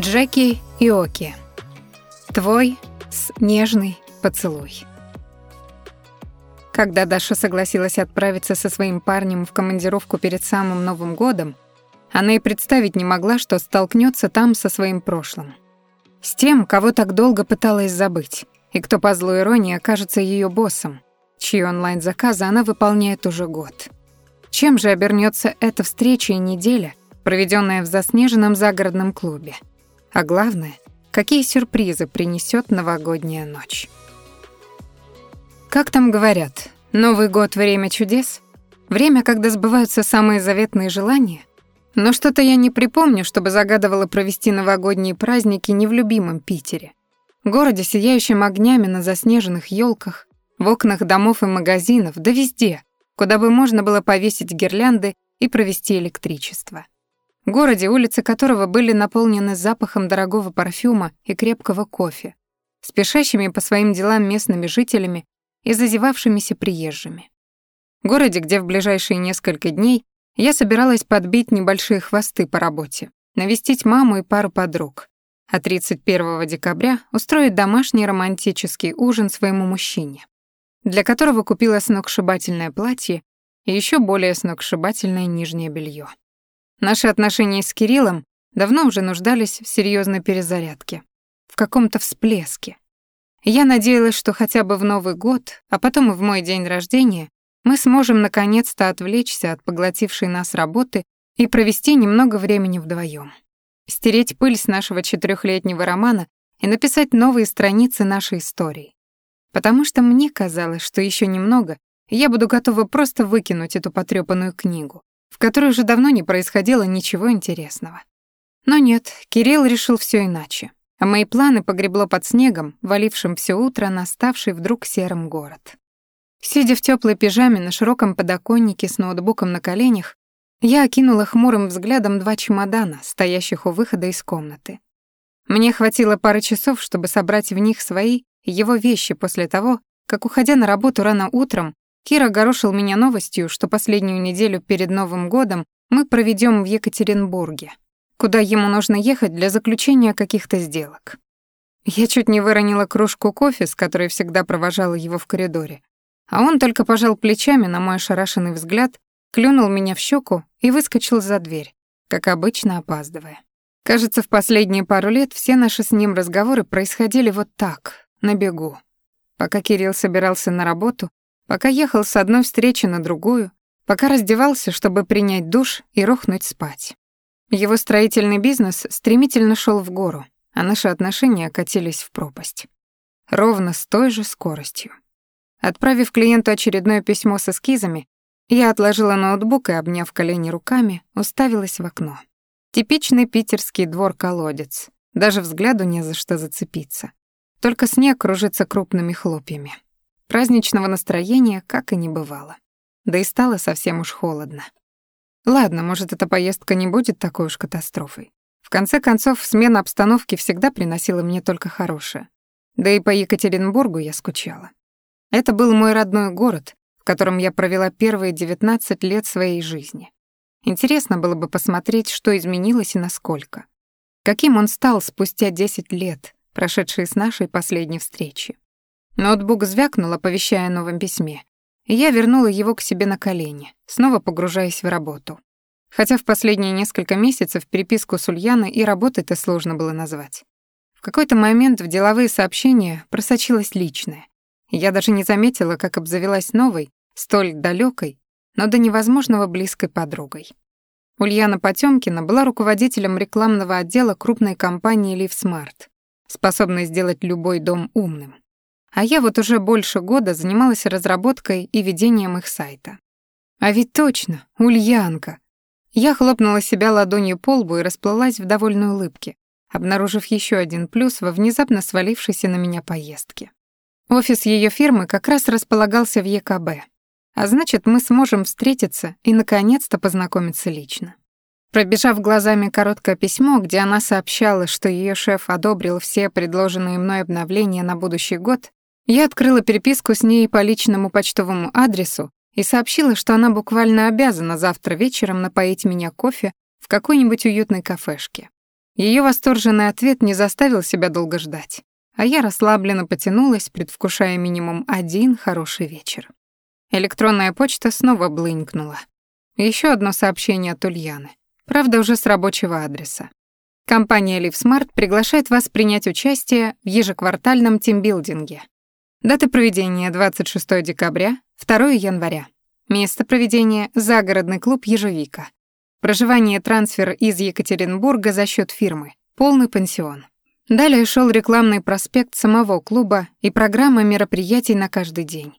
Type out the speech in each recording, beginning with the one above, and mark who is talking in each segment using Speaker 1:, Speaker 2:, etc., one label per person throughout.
Speaker 1: Джеки Иоки. Твой нежный поцелуй. Когда Даша согласилась отправиться со своим парнем в командировку перед самым Новым годом, она и представить не могла, что столкнется там со своим прошлым. С тем, кого так долго пыталась забыть, и кто по злой иронии окажется ее боссом, чьи онлайн-заказы она выполняет уже год. Чем же обернется эта встреча и неделя, проведенная в заснеженном загородном клубе? А главное, какие сюрпризы принесет новогодняя ночь. Как там говорят, Новый год — время чудес? Время, когда сбываются самые заветные желания? Но что-то я не припомню, чтобы загадывала провести новогодние праздники не в любимом Питере. Городе, сияющем огнями на заснеженных елках, в окнах домов и магазинов, да везде, куда бы можно было повесить гирлянды и провести электричество городе, улицы которого были наполнены запахом дорогого парфюма и крепкого кофе, спешащими по своим делам местными жителями и зазевавшимися приезжими. Городе, где в ближайшие несколько дней я собиралась подбить небольшие хвосты по работе, навестить маму и пару подруг, а 31 декабря устроить домашний романтический ужин своему мужчине, для которого купила сногсшибательное платье и еще более сногсшибательное нижнее белье. Наши отношения с Кириллом давно уже нуждались в серьезной перезарядке, в каком-то всплеске. Я надеялась, что хотя бы в Новый год, а потом и в мой день рождения, мы сможем наконец-то отвлечься от поглотившей нас работы и провести немного времени вдвоем. Стереть пыль с нашего четырехлетнего романа и написать новые страницы нашей истории. Потому что мне казалось, что еще немного, и я буду готова просто выкинуть эту потрёпанную книгу, в которой уже давно не происходило ничего интересного. Но нет, Кирилл решил все иначе. А мои планы погребло под снегом, валившим все утро на ставший вдруг серым город. Сидя в теплой пижаме на широком подоконнике с ноутбуком на коленях, я окинула хмурым взглядом два чемодана, стоящих у выхода из комнаты. Мне хватило пары часов, чтобы собрать в них свои его вещи после того, как, уходя на работу рано утром, Кира горошил меня новостью, что последнюю неделю перед Новым годом мы проведем в Екатеринбурге, куда ему нужно ехать для заключения каких-то сделок. Я чуть не выронила кружку кофе, с которой всегда провожала его в коридоре. А он только пожал плечами на мой ошарашенный взгляд, клюнул меня в щеку и выскочил за дверь, как обычно опаздывая. Кажется, в последние пару лет все наши с ним разговоры происходили вот так, на бегу. Пока Кирилл собирался на работу, пока ехал с одной встречи на другую, пока раздевался, чтобы принять душ и рухнуть спать. Его строительный бизнес стремительно шел в гору, а наши отношения катились в пропасть. Ровно с той же скоростью. Отправив клиенту очередное письмо с эскизами, я отложила ноутбук и, обняв колени руками, уставилась в окно. Типичный питерский двор-колодец. Даже взгляду не за что зацепиться. Только снег кружится крупными хлопьями. Праздничного настроения как и не бывало. Да и стало совсем уж холодно. Ладно, может, эта поездка не будет такой уж катастрофой. В конце концов, смена обстановки всегда приносила мне только хорошее. Да и по Екатеринбургу я скучала. Это был мой родной город, в котором я провела первые 19 лет своей жизни. Интересно было бы посмотреть, что изменилось и насколько. Каким он стал спустя 10 лет, прошедшие с нашей последней встречи. Ноутбук звякнул, оповещая о новом письме, я вернула его к себе на колени, снова погружаясь в работу. Хотя в последние несколько месяцев переписку с Ульяной и работой-то сложно было назвать. В какой-то момент в деловые сообщения просочилось личное. Я даже не заметила, как обзавелась новой, столь далекой, но до невозможного близкой подругой. Ульяна Потёмкина была руководителем рекламного отдела крупной компании LiveSmart, способной сделать любой дом умным. А я вот уже больше года занималась разработкой и ведением их сайта. А ведь точно, Ульянка. Я хлопнула себя ладонью по лбу и расплылась в довольной улыбке, обнаружив еще один плюс во внезапно свалившейся на меня поездке. Офис ее фирмы как раз располагался в ЕКБ. А значит, мы сможем встретиться и наконец-то познакомиться лично. Пробежав глазами короткое письмо, где она сообщала, что ее шеф одобрил все предложенные мной обновления на будущий год, я открыла переписку с ней по личному почтовому адресу и сообщила, что она буквально обязана завтра вечером напоить меня кофе в какой-нибудь уютной кафешке. Ее восторженный ответ не заставил себя долго ждать, а я расслабленно потянулась, предвкушая минимум один хороший вечер. Электронная почта снова блынькнула. Еще одно сообщение от Ульяны. Правда, уже с рабочего адреса. Компания LiveSmart приглашает вас принять участие в ежеквартальном тимбилдинге. Дата проведения 26 декабря, 2 января. Место проведения – загородный клуб «Ежевика». Проживание трансфер из Екатеринбурга за счет фирмы. Полный пансион. Далее шел рекламный проспект самого клуба и программа мероприятий на каждый день.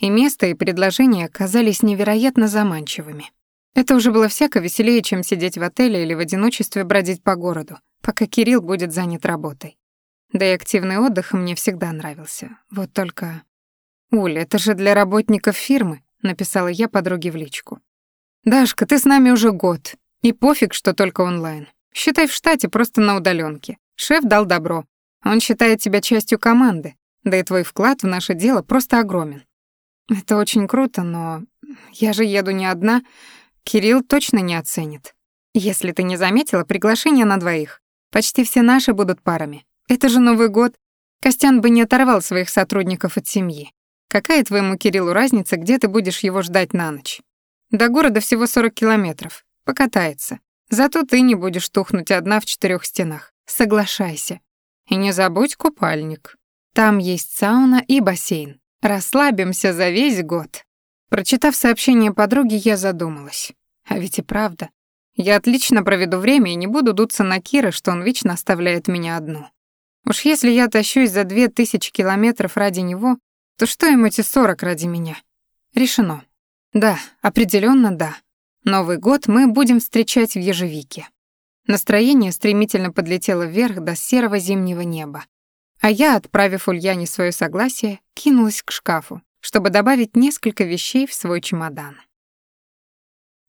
Speaker 1: И место, и предложения казались невероятно заманчивыми. Это уже было всяко веселее, чем сидеть в отеле или в одиночестве бродить по городу, пока Кирилл будет занят работой. Да и активный отдых мне всегда нравился. Вот только... «Уль, это же для работников фирмы», — написала я подруге в личку. «Дашка, ты с нами уже год. И пофиг, что только онлайн. Считай в штате просто на удаленке. Шеф дал добро. Он считает тебя частью команды. Да и твой вклад в наше дело просто огромен. Это очень круто, но я же еду не одна. Кирилл точно не оценит. Если ты не заметила, приглашение на двоих. Почти все наши будут парами. Это же Новый год. Костян бы не оторвал своих сотрудников от семьи. Какая твоему Кириллу разница, где ты будешь его ждать на ночь? До города всего 40 километров. Покатается. Зато ты не будешь тухнуть одна в четырех стенах. Соглашайся. И не забудь купальник. Там есть сауна и бассейн. Расслабимся за весь год. Прочитав сообщение подруги, я задумалась. А ведь и правда. Я отлично проведу время и не буду дуться на Кира, что он вечно оставляет меня одну. Уж если я тащусь за две тысячи километров ради него, то что им эти сорок ради меня? Решено. Да, определенно да. Новый год мы будем встречать в Ежевике. Настроение стремительно подлетело вверх до серого зимнего неба. А я, отправив Ульяне свое согласие, кинулась к шкафу, чтобы добавить несколько вещей в свой чемодан.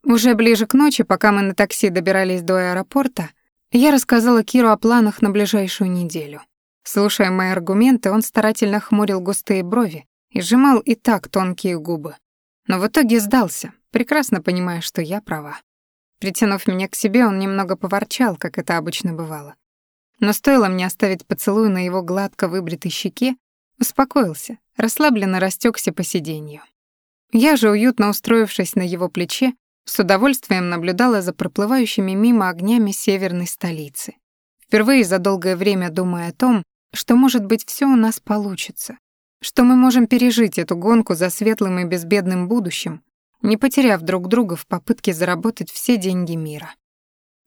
Speaker 1: Уже ближе к ночи, пока мы на такси добирались до аэропорта, я рассказала Киру о планах на ближайшую неделю. Слушая мои аргументы, он старательно хмурил густые брови и сжимал и так тонкие губы но в итоге сдался, прекрасно понимая, что я права. Притянув меня к себе, он немного поворчал, как это обычно бывало. Но стоило мне оставить поцелуй на его гладко выбритой щеке, успокоился, расслабленно растекся по сиденью. Я же, уютно устроившись на его плече, с удовольствием наблюдала за проплывающими мимо огнями северной столицы. Впервые за долгое время думая о том, что, может быть, все у нас получится, что мы можем пережить эту гонку за светлым и безбедным будущим, не потеряв друг друга в попытке заработать все деньги мира.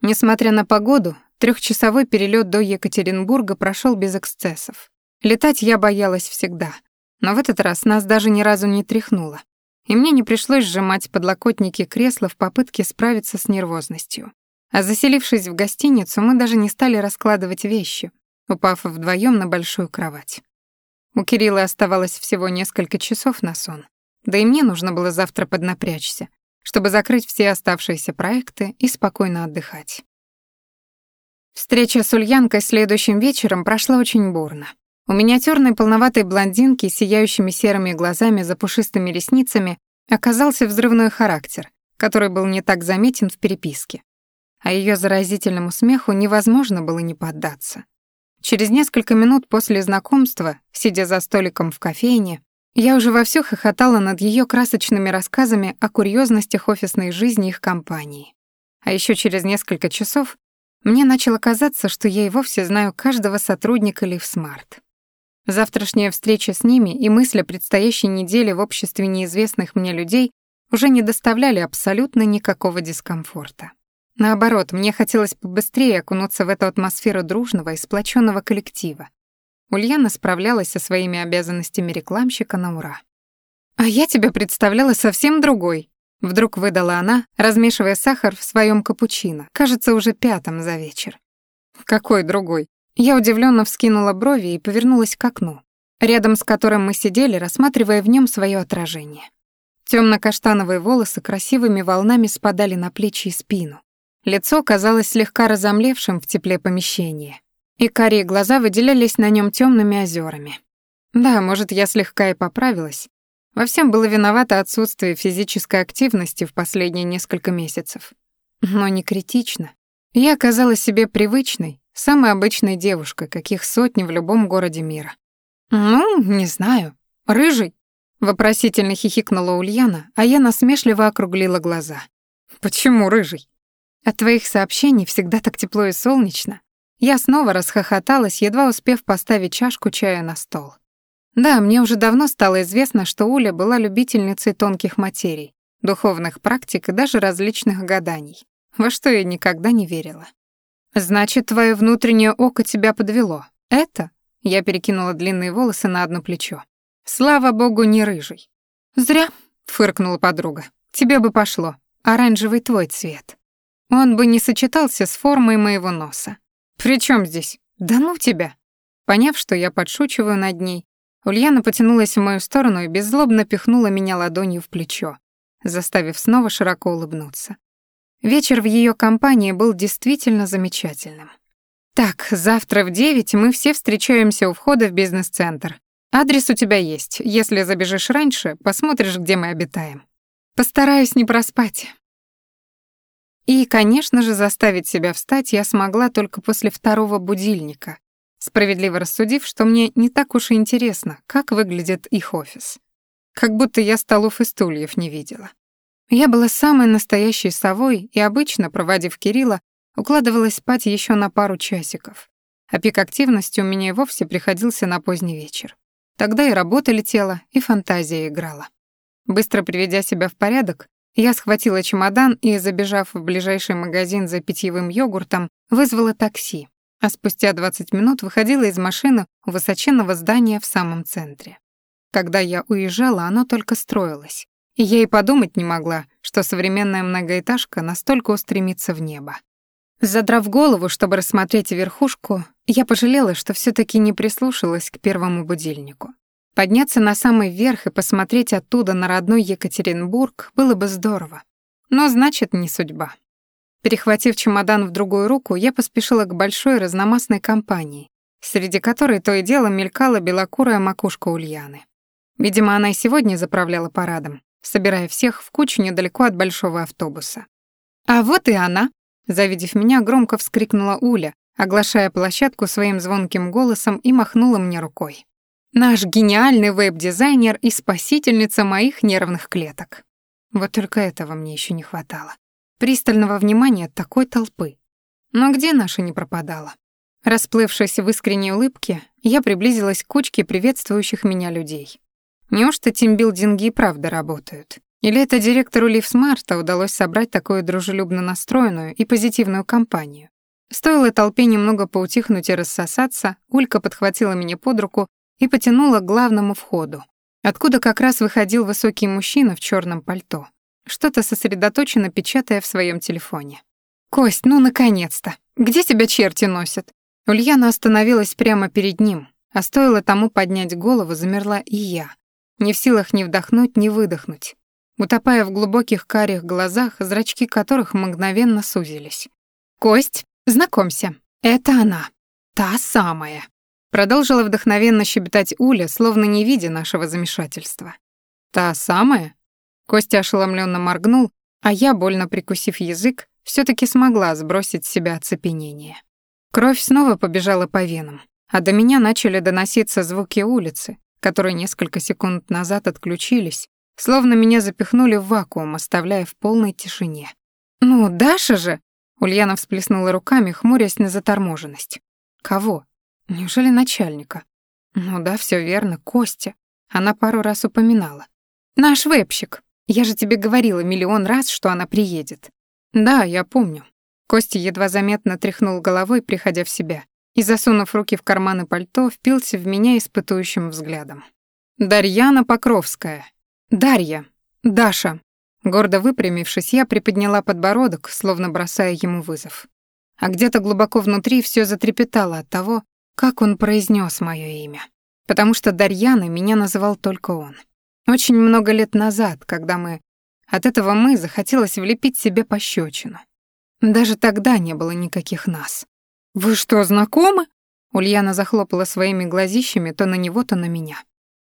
Speaker 1: Несмотря на погоду, трехчасовой перелет до Екатеринбурга прошел без эксцессов. Летать я боялась всегда, но в этот раз нас даже ни разу не тряхнуло, и мне не пришлось сжимать подлокотники кресла в попытке справиться с нервозностью. А заселившись в гостиницу, мы даже не стали раскладывать вещи, упав вдвоем на большую кровать. У Кирилла оставалось всего несколько часов на сон. Да и мне нужно было завтра поднапрячься, чтобы закрыть все оставшиеся проекты и спокойно отдыхать. Встреча с Ульянкой следующим вечером прошла очень бурно. У миниатюрной полноватой блондинки с сияющими серыми глазами за пушистыми ресницами оказался взрывной характер, который был не так заметен в переписке. А ее заразительному смеху невозможно было не поддаться. Через несколько минут после знакомства, сидя за столиком в кофейне, я уже вовсю хохотала над ее красочными рассказами о курьезностях офисной жизни их компании. А еще через несколько часов мне начало казаться, что я и вовсе знаю каждого сотрудника LiveSmart. Завтрашняя встреча с ними и мысли о предстоящей неделе в обществе неизвестных мне людей уже не доставляли абсолютно никакого дискомфорта. Наоборот, мне хотелось побыстрее окунуться в эту атмосферу дружного и сплоченного коллектива. Ульяна справлялась со своими обязанностями рекламщика на ура. «А я тебя представляла совсем другой», — вдруг выдала она, размешивая сахар в своем капучино, кажется, уже пятом за вечер. «Какой другой?» Я удивленно вскинула брови и повернулась к окну, рядом с которым мы сидели, рассматривая в нем свое отражение. Темно-каштановые волосы красивыми волнами спадали на плечи и спину. Лицо казалось слегка разомлевшим в тепле помещения, и карие глаза выделялись на нем темными озерами. Да, может, я слегка и поправилась. Во всем было виновато отсутствие физической активности в последние несколько месяцев. Но не критично. Я оказалась себе привычной, самой обычной девушкой, каких сотни в любом городе мира. «Ну, не знаю. Рыжий?» — вопросительно хихикнула Ульяна, а я насмешливо округлила глаза. «Почему рыжий?» «От твоих сообщений всегда так тепло и солнечно». Я снова расхохоталась, едва успев поставить чашку чая на стол. Да, мне уже давно стало известно, что Уля была любительницей тонких материй, духовных практик и даже различных гаданий, во что я никогда не верила. «Значит, твое внутреннее око тебя подвело. Это?» Я перекинула длинные волосы на одно плечо. «Слава богу, не рыжий». «Зря», — фыркнула подруга. «Тебе бы пошло. Оранжевый твой цвет. Он бы не сочетался с формой моего носа. При чем здесь? Да ну тебя!» Поняв, что я подшучиваю над ней, Ульяна потянулась в мою сторону и беззлобно пихнула меня ладонью в плечо, заставив снова широко улыбнуться. Вечер в ее компании был действительно замечательным. «Так, завтра в девять мы все встречаемся у входа в бизнес-центр. Адрес у тебя есть. Если забежишь раньше, посмотришь, где мы обитаем. Постараюсь не проспать». И, конечно же, заставить себя встать я смогла только после второго будильника, справедливо рассудив, что мне не так уж и интересно, как выглядит их офис. Как будто я столов и стульев не видела. Я была самой настоящей совой и обычно, проводив Кирилла, укладывалась спать еще на пару часиков. А пик активности у меня и вовсе приходился на поздний вечер. Тогда и работа летела, и фантазия играла. Быстро приведя себя в порядок, я схватила чемодан и, забежав в ближайший магазин за питьевым йогуртом, вызвала такси, а спустя 20 минут выходила из машины у высоченного здания в самом центре. Когда я уезжала, оно только строилось, и я и подумать не могла, что современная многоэтажка настолько устремится в небо. Задрав голову, чтобы рассмотреть верхушку, я пожалела, что все таки не прислушалась к первому будильнику. Подняться на самый верх и посмотреть оттуда на родной Екатеринбург было бы здорово. Но значит, не судьба. Перехватив чемодан в другую руку, я поспешила к большой разномастной компании, среди которой то и дело мелькала белокурая макушка Ульяны. Видимо, она и сегодня заправляла парадом, собирая всех в кучу недалеко от большого автобуса. «А вот и она!» Завидев меня, громко вскрикнула Уля, оглашая площадку своим звонким голосом и махнула мне рукой. «Наш гениальный веб-дизайнер и спасительница моих нервных клеток». Вот только этого мне еще не хватало пристального внимания такой толпы. Но где наша не пропадала? Расплывшись в искренней улыбке, я приблизилась к кучке приветствующих меня людей. Неужто тимбилдинги и правда работают? Или это директору Ливсмарта удалось собрать такую дружелюбно настроенную и позитивную компанию? Стоило толпе немного поутихнуть и рассосаться, Улька подхватила меня под руку и потянула к главному входу, откуда как раз выходил высокий мужчина в черном пальто что-то сосредоточенно печатая в своем телефоне. «Кость, ну наконец-то! Где тебя черти носят?» Ульяна остановилась прямо перед ним, а стоило тому поднять голову, замерла и я, не в силах ни вдохнуть, ни выдохнуть, утопая в глубоких карих глазах, зрачки которых мгновенно сузились. «Кость, знакомься, это она, та самая», продолжила вдохновенно щебетать Уля, словно не видя нашего замешательства. «Та самая?» Костя ошеломленно моргнул, а я, больно прикусив язык, все таки смогла сбросить с себя оцепенение. Кровь снова побежала по венам, а до меня начали доноситься звуки улицы, которые несколько секунд назад отключились, словно меня запихнули в вакуум, оставляя в полной тишине. «Ну, Даша же!» — Ульяна всплеснула руками, хмурясь на заторможенность. «Кого? Неужели начальника?» «Ну да, все верно, Костя. Она пару раз упоминала. Наш вебщик. Я же тебе говорила миллион раз, что она приедет. Да, я помню. Костя едва заметно тряхнул головой, приходя в себя, и, засунув руки в карманы пальто, впился в меня испытующим взглядом. Дарьяна Покровская. Дарья. Даша. Гордо выпрямившись, я приподняла подбородок, словно бросая ему вызов. А где-то глубоко внутри все затрепетало от того, как он произнес мое имя. Потому что Дарьяна меня называл только он. Очень много лет назад, когда мы... От этого мы захотелось влепить себе пощечину. Даже тогда не было никаких нас. «Вы что, знакомы?» Ульяна захлопала своими глазищами то на него, то на меня.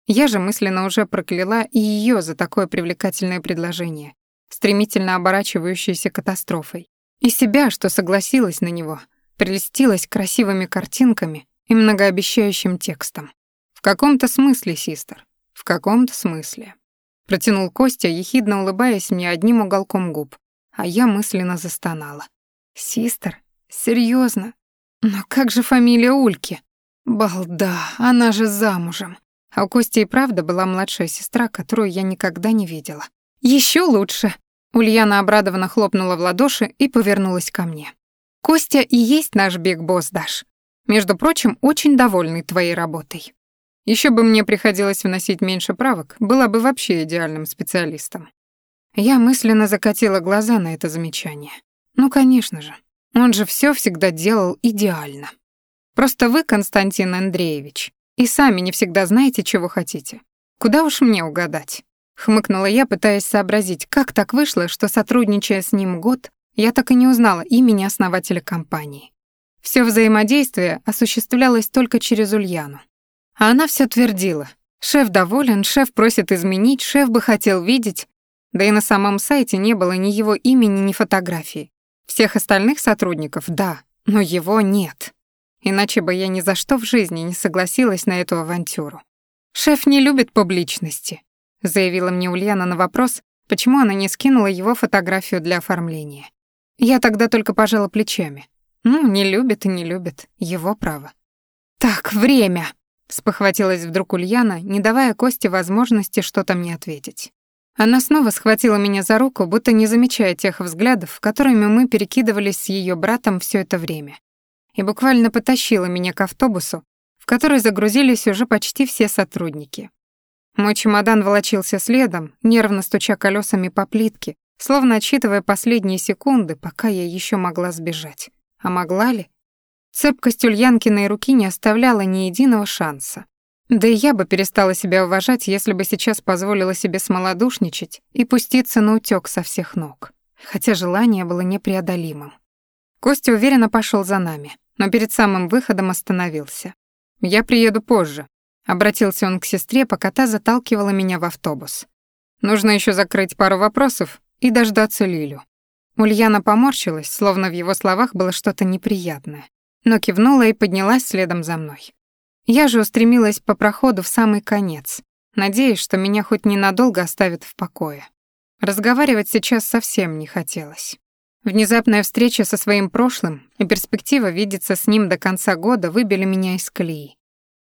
Speaker 1: Я же мысленно уже прокляла и ее за такое привлекательное предложение, стремительно оборачивающееся катастрофой. И себя, что согласилась на него, прелестилась красивыми картинками и многообещающим текстом. «В каком-то смысле, систер, в каком-то смысле». Протянул Костя, ехидно улыбаясь мне одним уголком губ, а я мысленно застонала. «Систер? Серьезно? Но как же фамилия Ульки? Балда, она же замужем. А у Кости и правда была младшая сестра, которую я никогда не видела. Еще лучше!» Ульяна обрадованно хлопнула в ладоши и повернулась ко мне. «Костя и есть наш биг-босс, Даш. Между прочим, очень довольный твоей работой. Еще бы мне приходилось вносить меньше правок, была бы вообще идеальным специалистом». Я мысленно закатила глаза на это замечание. Ну, конечно же. Он же все всегда делал идеально. Просто вы, Константин Андреевич, и сами не всегда знаете, чего хотите. Куда уж мне угадать? Хмыкнула я, пытаясь сообразить, как так вышло, что, сотрудничая с ним год, я так и не узнала имени основателя компании. Все взаимодействие осуществлялось только через Ульяну. А она все твердила. Шеф доволен, шеф просит изменить, шеф бы хотел видеть. Да и на самом сайте не было ни его имени, ни фотографии. Всех остальных сотрудников — да, но его нет. Иначе бы я ни за что в жизни не согласилась на эту авантюру. Шеф не любит публичности, заявила мне Ульяна на вопрос, почему она не скинула его фотографию для оформления. Я тогда только пожала плечами. Ну, не любит и не любит, его право. Так, время, спохватилась вдруг Ульяна, не давая Косте возможности что-то мне ответить. Она снова схватила меня за руку, будто не замечая тех взглядов, которыми мы перекидывались с ее братом все это время, и буквально потащила меня к автобусу, в который загрузились уже почти все сотрудники. Мой чемодан волочился следом, нервно стуча колесами по плитке, словно отсчитывая последние секунды, пока я еще могла сбежать. А могла ли? Цепкость Ульянкиной руки не оставляла ни единого шанса. Да и я бы перестала себя уважать, если бы сейчас позволила себе смолодушничать и пуститься на утёк со всех ног. Хотя желание было непреодолимым. Костя уверенно пошел за нами, но перед самым выходом остановился. «Я приеду позже», Обратился он к сестре, пока та заталкивала меня в автобус. Нужно еще закрыть пару вопросов и дождаться Лилю. Ульяна поморщилась, словно в его словах было что-то неприятное, но кивнула и поднялась следом за мной. Я же устремилась по проходу в самый конец, надеясь, что меня хоть ненадолго оставят в покое. Разговаривать сейчас совсем не хотелось. Внезапная встреча со своим прошлым и перспектива видеться с ним до конца года выбили меня из колеи.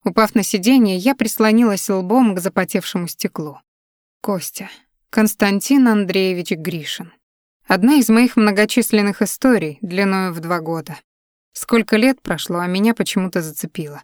Speaker 1: Упав на сиденье, я прислонилась лбом к запотевшему стеклу. Костя. Константин Андреевич Гришин. Одна из моих многочисленных историй, длиною в два года. Сколько лет прошло, а меня почему-то зацепило.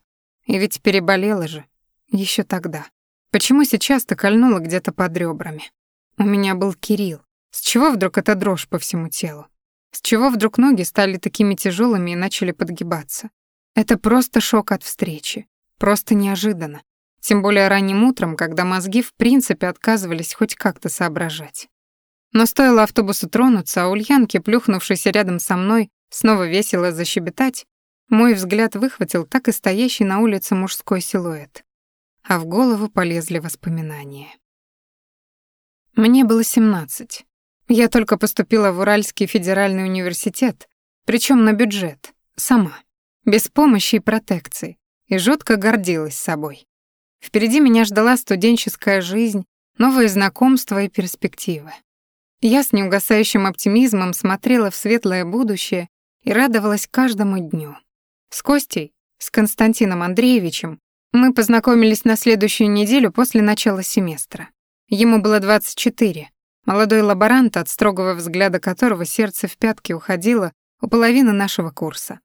Speaker 1: И ведь переболела же. еще тогда. Почему сейчас-то кольнуло где-то под ребрами? У меня был Кирилл. С чего вдруг эта дрожь по всему телу? С чего вдруг ноги стали такими тяжелыми и начали подгибаться? Это просто шок от встречи. Просто неожиданно. Тем более ранним утром, когда мозги в принципе отказывались хоть как-то соображать. Но стоило автобусу тронуться, а Ульянке, плюхнувшейся рядом со мной, снова весело защебетать, мой взгляд выхватил так и стоящий на улице мужской силуэт. А в голову полезли воспоминания. Мне было 17. Я только поступила в Уральский федеральный университет, причем на бюджет, сама, без помощи и протекции и жутко гордилась собой. Впереди меня ждала студенческая жизнь, новые знакомства и перспективы. Я с неугасающим оптимизмом смотрела в светлое будущее и радовалась каждому дню. С Костей, с Константином Андреевичем, мы познакомились на следующую неделю после начала семестра. Ему было 24, молодой лаборант, от строгого взгляда которого сердце в пятки уходило у половины нашего курса.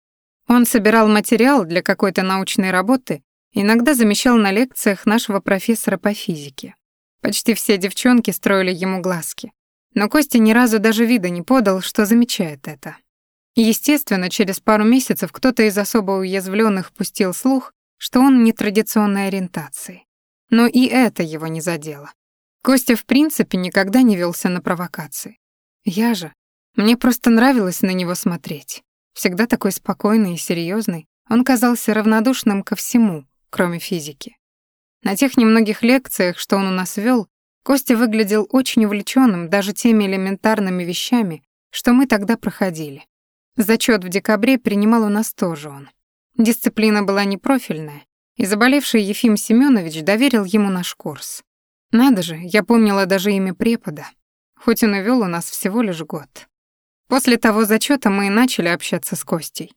Speaker 1: Он собирал материал для какой-то научной работы, иногда замещал на лекциях нашего профессора по физике. Почти все девчонки строили ему глазки. Но Костя ни разу даже вида не подал, что замечает это. Естественно, через пару месяцев кто-то из особо уязвленных пустил слух, что он нетрадиционной ориентации. Но и это его не задело. Костя в принципе никогда не велся на провокации. Я же, мне просто нравилось на него смотреть. Всегда такой спокойный и серьезный, он казался равнодушным ко всему, кроме физики. На тех немногих лекциях, что он у нас вел, Костя выглядел очень увлеченным даже теми элементарными вещами, что мы тогда проходили. Зачет в декабре принимал у нас тоже он. Дисциплина была непрофильная, и заболевший Ефим Семенович доверил ему наш курс. Надо же, я помнила даже имя препода, хоть он и вел у нас всего лишь год. После того зачета мы и начали общаться с Костей.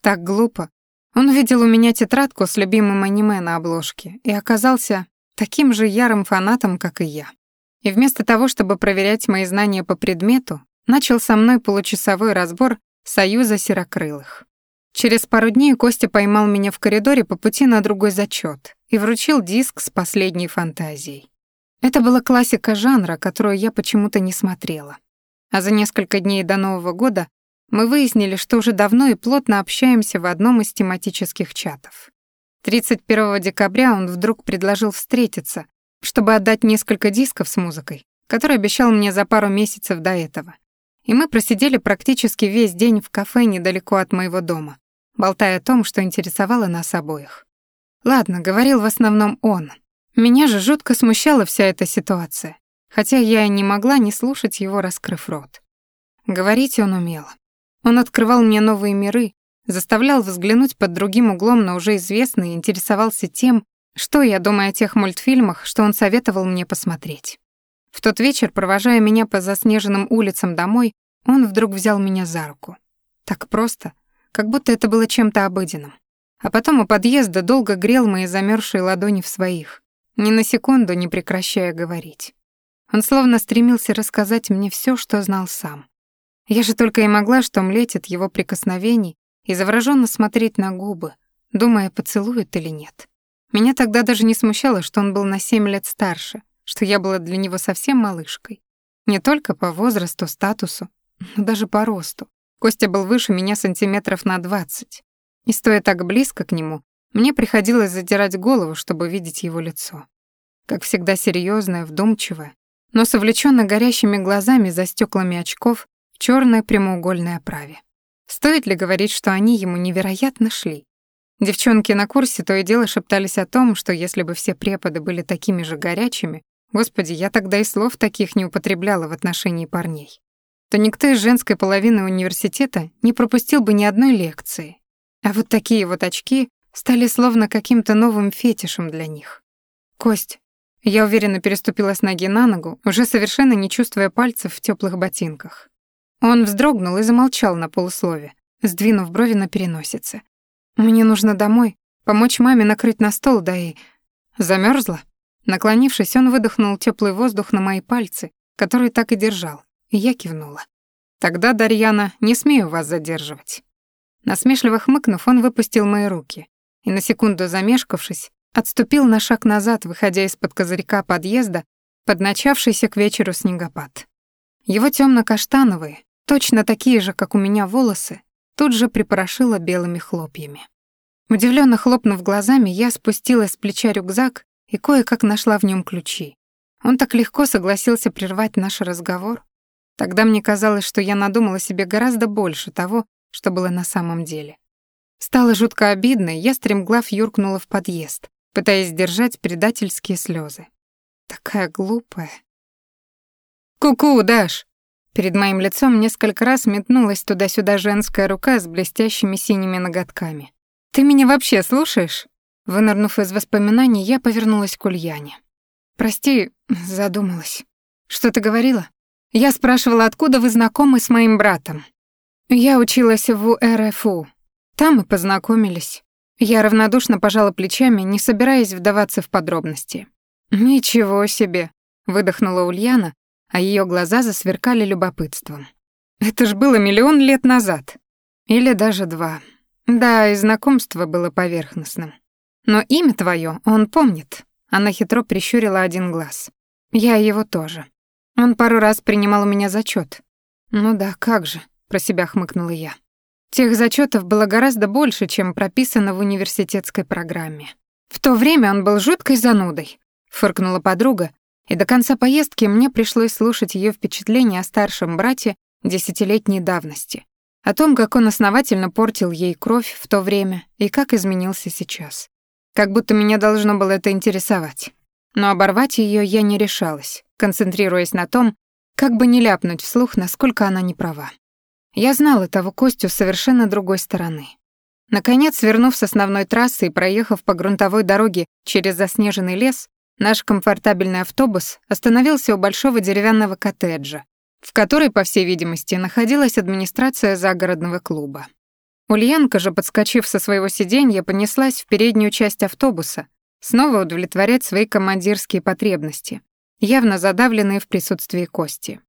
Speaker 1: Так глупо. Он увидел у меня тетрадку с любимым аниме на обложке и оказался таким же ярым фанатом, как и я. И вместо того, чтобы проверять мои знания по предмету, начал со мной получасовой разбор Союза серокрылых. Через пару дней Костя поймал меня в коридоре по пути на другой зачет и вручил диск с последней фантазией. Это была классика жанра, которую я почему-то не смотрела. А за несколько дней до Нового года мы выяснили, что уже давно и плотно общаемся в одном из тематических чатов. 31 декабря он вдруг предложил встретиться, чтобы отдать несколько дисков с музыкой, который обещал мне за пару месяцев до этого. И мы просидели практически весь день в кафе недалеко от моего дома, болтая о том, что интересовало нас обоих. Ладно, говорил в основном он. Меня же жутко смущала вся эта ситуация, хотя я и не могла не слушать его, раскрыв рот. Говорить он умел. Он открывал мне новые миры, заставлял взглянуть под другим углом на уже известные и интересовался тем, что я думаю о тех мультфильмах, что он советовал мне посмотреть. В тот вечер, провожая меня по заснеженным улицам домой, он вдруг взял меня за руку. Так просто, как будто это было чем-то обыденным. А потом у подъезда долго грел мои замерзшие ладони в своих, ни на секунду не прекращая говорить. Он словно стремился рассказать мне все, что знал сам. Я же только и могла что млеть от его прикосновений и завороженно смотреть на губы, думая, поцелует или нет. Меня тогда даже не смущало, что он был на семь лет старше, что я была для него совсем малышкой. Не только по возрасту, статусу, но даже по росту. Костя был выше меня сантиметров на двадцать. И стоя так близко к нему, мне приходилось задирать голову, чтобы видеть его лицо. Как всегда серьезное, вдумчивое, но с увлеченно горящими глазами за стеклами очков в черной прямоугольной оправе. Стоит ли говорить, что они ему невероятно шли? Девчонки на курсе то и дело шептались о том, что если бы все преподы были такими же горячими, господи, я тогда и слов таких не употребляла в отношении парней то никто из женской половины университета не пропустил бы ни одной лекции. А вот такие вот очки стали словно каким-то новым фетишем для них. Кость. Я уверенно переступила с ноги на ногу, уже совершенно не чувствуя пальцев в теплых ботинках. Он вздрогнул и замолчал на полуслове, сдвинув брови на переносице. «Мне нужно домой, помочь маме накрыть на стол, да и...» Замерзла? Наклонившись, он выдохнул теплый воздух на мои пальцы, которые так и держал. Я кивнула. «Тогда, Дарьяна, не смею вас задерживать». Насмешливо хмыкнув, он выпустил мои руки и, на секунду замешкавшись, отступил на шаг назад, выходя из-под козырька подъезда под начавшийся к вечеру снегопад. Его темно каштановые точно такие же, как у меня волосы, тут же припорошило белыми хлопьями. Удивленно хлопнув глазами, я спустила с плеча рюкзак и кое-как нашла в нем ключи. Он так легко согласился прервать наш разговор, Тогда мне казалось, что я надумала себе гораздо больше того, что было на самом деле. Стало жутко обидно, я стремглав юркнула в подъезд, пытаясь сдержать предательские слезы. Такая глупая. «Ку-ку, Даш!» Перед моим лицом несколько раз метнулась туда-сюда женская рука с блестящими синими ноготками. «Ты меня вообще слушаешь?» Вынырнув из воспоминаний, я повернулась к Ульяне. «Прости, задумалась. Что ты говорила?» Я спрашивала, откуда вы знакомы с моим братом. Я училась в УРФУ. Там мы познакомились. Я равнодушно пожала плечами, не собираясь вдаваться в подробности. «Ничего себе!» — выдохнула Ульяна, а ее глаза засверкали любопытством. «Это ж было миллион лет назад. Или даже два. Да, и знакомство было поверхностным. Но имя твое он помнит». Она хитро прищурила один глаз. «Я его тоже. Он пару раз принимал у меня зачет. Ну да, как же, про себя хмыкнула я. Тех зачетов было гораздо больше, чем прописано в университетской программе. В то время он был жуткой занудой, фыркнула подруга, и до конца поездки мне пришлось слушать ее впечатления о старшем брате десятилетней давности, о том, как он основательно портил ей кровь в то время и как изменился сейчас. Как будто меня должно было это интересовать. Но оборвать ее я не решалась концентрируясь на том, как бы не ляпнуть вслух, насколько она не права. Я знала того Костю с совершенно другой стороны. Наконец, свернув с основной трассы и проехав по грунтовой дороге через заснеженный лес, наш комфортабельный автобус остановился у большого деревянного коттеджа, в которой, по всей видимости, находилась администрация загородного клуба. Ульянка же, подскочив со своего сиденья, понеслась в переднюю часть автобуса, снова удовлетворять свои командирские потребности, явно задавленные в присутствии Кости.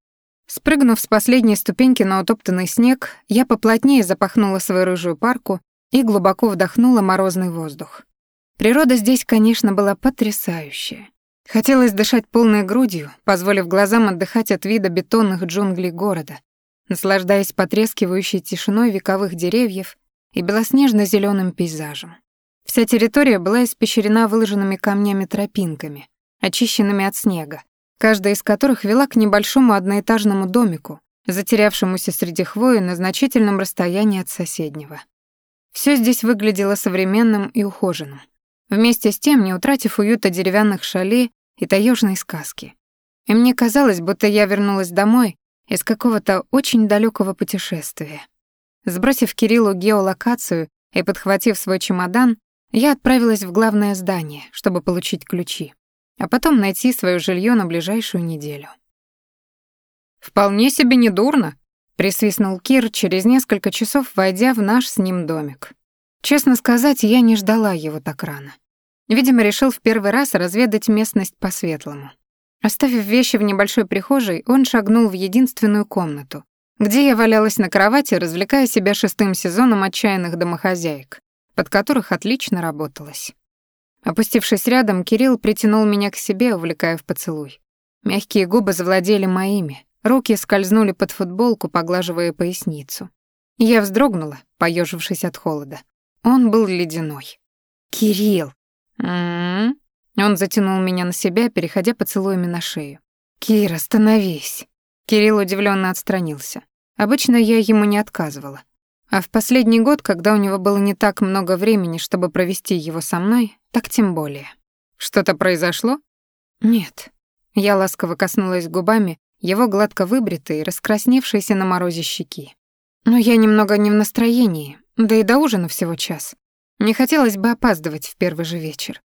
Speaker 1: Спрыгнув с последней ступеньки на утоптанный снег, я поплотнее запахнула свою рыжую парку и глубоко вдохнула морозный воздух. Природа здесь, конечно, была потрясающая. Хотелось дышать полной грудью, позволив глазам отдыхать от вида бетонных джунглей города, наслаждаясь потрескивающей тишиной вековых деревьев и белоснежно зеленым пейзажем. Вся территория была испещрена выложенными камнями тропинками, очищенными от снега, каждая из которых вела к небольшому одноэтажному домику, затерявшемуся среди хвои на значительном расстоянии от соседнего. Все здесь выглядело современным и ухоженным, вместе с тем не утратив уюта деревянных шале и таежной сказки. И мне казалось, будто я вернулась домой из какого-то очень далекого путешествия. Сбросив Кириллу геолокацию и подхватив свой чемодан, я отправилась в главное здание, чтобы получить ключи, а потом найти свое жилье на ближайшую неделю. «Вполне себе недурно», — присвистнул Кир, через несколько часов войдя в наш с ним домик. Честно сказать, я не ждала его так рано. Видимо, решил в первый раз разведать местность по-светлому. Оставив вещи в небольшой прихожей, он шагнул в единственную комнату, где я валялась на кровати, развлекая себя шестым сезоном отчаянных домохозяек, под которых отлично работалось. Опустившись рядом, Кирилл притянул меня к себе, увлекая в поцелуй. Мягкие губы завладели моими, руки скользнули под футболку, поглаживая поясницу. Я вздрогнула, поежившись от холода. Он был ледяной. «Кирилл!» «М-м-м?» Он затянул меня на себя, переходя поцелуями на шею. «Кир, остановись!» Кирилл удивленно отстранился. Обычно я ему не отказывала. А в последний год, когда у него было не так много времени, чтобы провести его со мной, так тем более. «Что-то произошло?» «Нет». Я ласково коснулась губами его гладко выбритой, раскрасневшейся на морозе щеки. «Но я немного не в настроении, да и до ужина всего час. Не хотелось бы опаздывать в первый же вечер.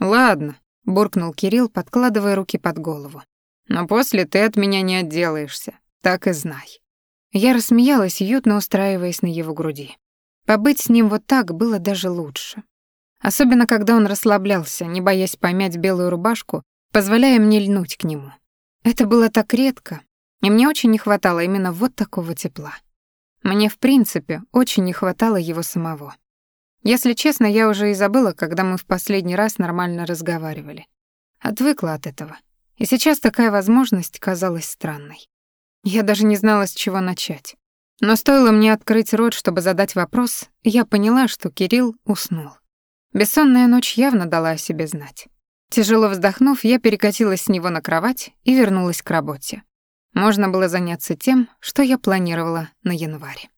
Speaker 1: «Ладно», — буркнул Кирилл, подкладывая руки под голову. «Но после ты от меня не отделаешься, так и знай». Я рассмеялась, уютно устраиваясь на его груди. Побыть с ним вот так было даже лучше. Особенно, когда он расслаблялся, не боясь помять белую рубашку, позволяя мне льнуть к нему. Это было так редко, и мне очень не хватало именно вот такого тепла. Мне, в принципе, очень не хватало его самого. Если честно, я уже и забыла, когда мы в последний раз нормально разговаривали. Отвыкла от этого. И сейчас такая возможность казалась странной. Я даже не знала, с чего начать. Но стоило мне открыть рот, чтобы задать вопрос, я поняла, что Кирилл уснул. Бессонная ночь явно дала о себе знать. Тяжело вздохнув, я перекатилась с него на кровать и вернулась к работе. Можно было заняться тем, что я планировала на январь.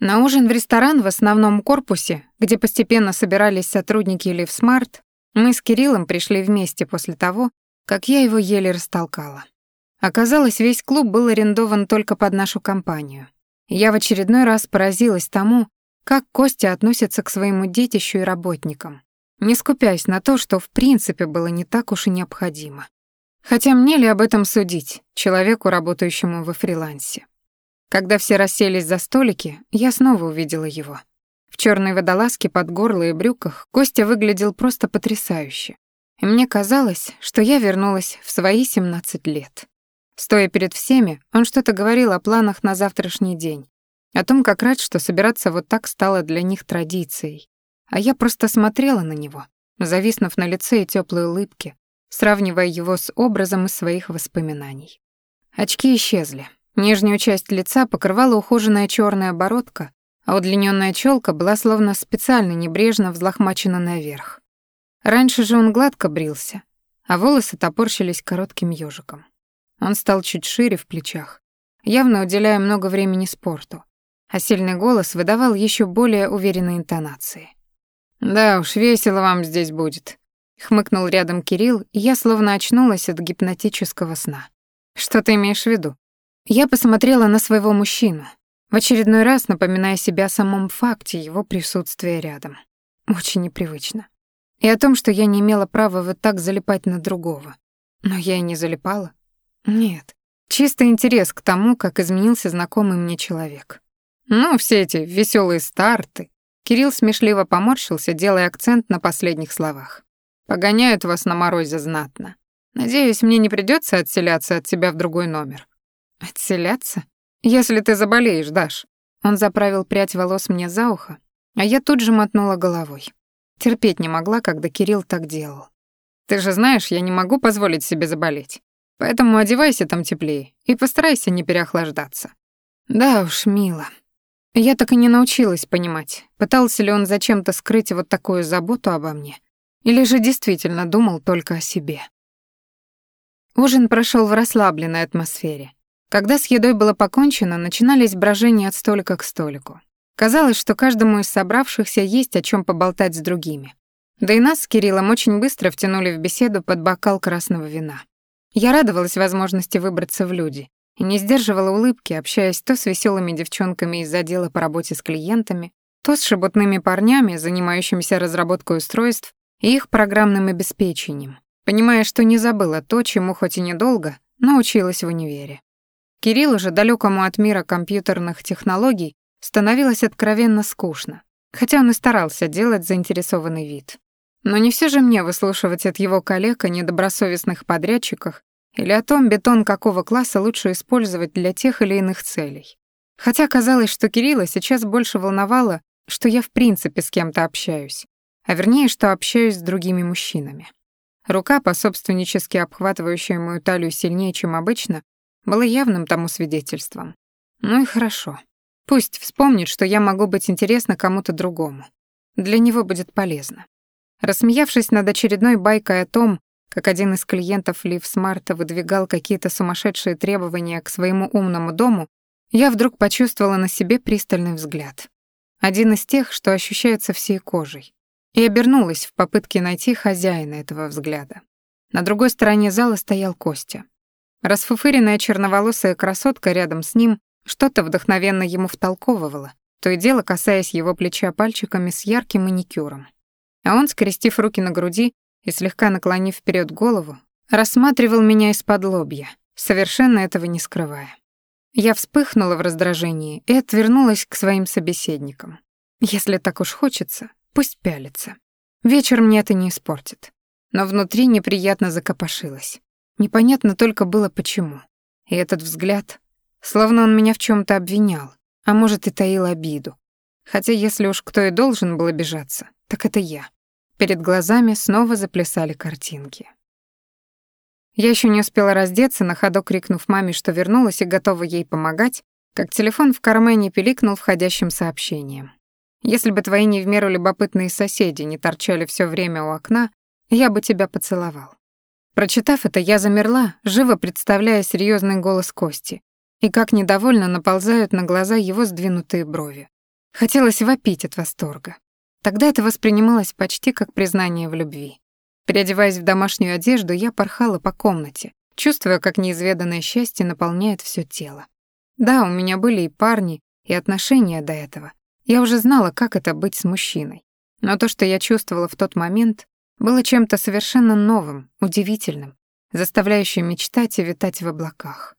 Speaker 1: На ужин в ресторан в основном корпусе, где постепенно собирались сотрудники Ливсмарт, мы с Кириллом пришли вместе после того, как я его еле растолкала. Оказалось, весь клуб был арендован только под нашу компанию. Я в очередной раз поразилась тому, как Костя относится к своему детищу и работникам, не скупясь на то, что в принципе было не так уж и необходимо. Хотя мне ли об этом судить, человеку, работающему во фрилансе? Когда все расселись за столики, я снова увидела его. В черной водолазке под горло и брюках Костя выглядел просто потрясающе. И мне казалось, что я вернулась в свои 17 лет. Стоя перед всеми, он что-то говорил о планах на завтрашний день, о том, как рад, что собираться вот так стало для них традицией. А я просто смотрела на него, зависнув на лице и теплой улыбке, сравнивая его с образом из своих воспоминаний. Очки исчезли, Нижнюю часть лица покрывала ухоженная черная бородка, а удлиненная челка была словно специально небрежно взлохмачена наверх. Раньше же он гладко брился, а волосы топорщились коротким ежиком. Он стал чуть шире в плечах, явно уделяя много времени спорту, а сильный голос выдавал еще более уверенные интонации. «Да уж, весело вам здесь будет», — хмыкнул рядом Кирилл, и я словно очнулась от гипнотического сна. «Что ты имеешь в виду?» Я посмотрела на своего мужчину, в очередной раз напоминая себе о самом факте его присутствия рядом. Очень непривычно. И о том, что я не имела права вот так залипать на другого. Но я и не залипала. Нет, чисто интерес к тому, как изменился знакомый мне человек. Ну, все эти веселые старты. Кирилл смешливо поморщился, делая акцент на последних словах. Погоняют вас на морозе знатно. Надеюсь, мне не придется отселяться от тебя в другой номер. Отселяться? Если ты заболеешь, Даш. Он заправил прядь волос мне за ухо, а я тут же мотнула головой. Терпеть не могла, когда Кирилл так делал. Ты же знаешь, я не могу позволить себе заболеть. Поэтому одевайся там теплее и постарайся не переохлаждаться. Да уж, мило. Я так и не научилась понимать, пытался ли он зачем-то скрыть вот такую заботу обо мне, или же действительно думал только о себе. Ужин прошел в расслабленной атмосфере. Когда с едой было покончено, начинались брожения от столика к столику. Казалось, что каждому из собравшихся есть о чем поболтать с другими. Да и нас с Кириллом очень быстро втянули в беседу под бокал красного вина. Я радовалась возможности выбраться в люди и не сдерживала улыбки, общаясь то с веселыми девчонками из отдела по работе с клиентами, то с шебутными парнями, занимающимися разработкой устройств и их программным обеспечением, понимая, что не забыла то, чему хоть и недолго, но училась в универе. Кириллу же, далекому от мира компьютерных технологий, становилось откровенно скучно, хотя он и старался делать заинтересованный вид. Но не все же мне выслушивать от его коллег о недобросовестных подрядчиках или о том, бетон какого класса лучше использовать для тех или иных целей. Хотя казалось, что Кирилла сейчас больше волновало, что я в принципе с кем-то общаюсь, а вернее, что общаюсь с другими мужчинами. Рука, пособственнически обхватывающая мою талию сильнее, чем обычно, было явным тому свидетельством. Ну и хорошо. Пусть вспомнит, что я могу быть интересна кому-то другому. Для него будет полезно. Рассмеявшись над очередной байкой о том, как один из клиентов Лив Смарта выдвигал какие-то сумасшедшие требования к своему умному дому, я вдруг почувствовала на себе пристальный взгляд. Один из тех, что ощущается всей кожей. И обернулась в попытке найти хозяина этого взгляда. На другой стороне зала стоял Костя. Расфуфыренная черноволосая красотка рядом с ним что-то вдохновенно ему втолковывала, то и дело касаясь его плеча пальчиками с ярким маникюром. А он, скрестив руки на груди и слегка наклонив вперед голову, рассматривал меня из-под лобья, совершенно этого не скрывая. Я вспыхнула в раздражении и отвернулась к своим собеседникам. Если так уж хочется, пусть пялится. Вечер мне это не испортит. Но внутри неприятно закопошилось. Непонятно только было почему. И этот взгляд, словно он меня в чем то обвинял, а может и таил обиду. Хотя если уж кто и должен был обижаться, так это я. Перед глазами снова заплясали картинки. Я еще не успела раздеться, на ходу крикнув маме, что вернулась и готова ей помогать, как телефон в кармане пиликнул входящим сообщением. Если бы твои не в меру любопытные соседи не торчали все время у окна, я бы тебя поцеловал. Прочитав это, я замерла, живо представляя серьезный голос Кости, и как недовольно наползают на глаза его сдвинутые брови. Хотелось вопить от восторга. Тогда это воспринималось почти как признание в любви. Переодеваясь в домашнюю одежду, я порхала по комнате, чувствуя, как неизведанное счастье наполняет все тело. Да, у меня были и парни, и отношения до этого. Я уже знала, как это быть с мужчиной. Но то, что я чувствовала в тот момент, было чем-то совершенно новым, удивительным, заставляющим мечтать и витать в облаках.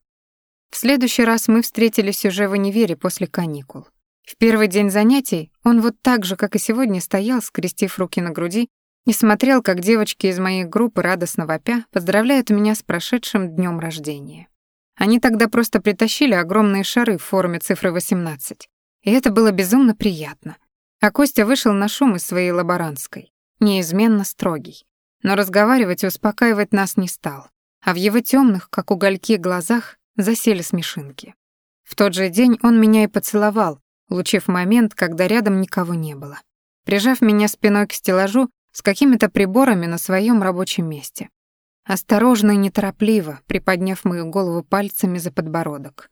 Speaker 1: В следующий раз мы встретились уже в универе после каникул. В первый день занятий он вот так же, как и сегодня, стоял, скрестив руки на груди, и смотрел, как девочки из моей группы радостно вопя поздравляют меня с прошедшим днем рождения. Они тогда просто притащили огромные шары в форме цифры 18, и это было безумно приятно. А Костя вышел на шум из своей лаборантской неизменно строгий. Но разговаривать и успокаивать нас не стал, а в его темных, как угольки, глазах засели смешинки. В тот же день он меня и поцеловал, лучив момент, когда рядом никого не было, прижав меня спиной к стеллажу с какими-то приборами на своем рабочем месте. Осторожно и неторопливо, приподняв мою голову пальцами за подбородок.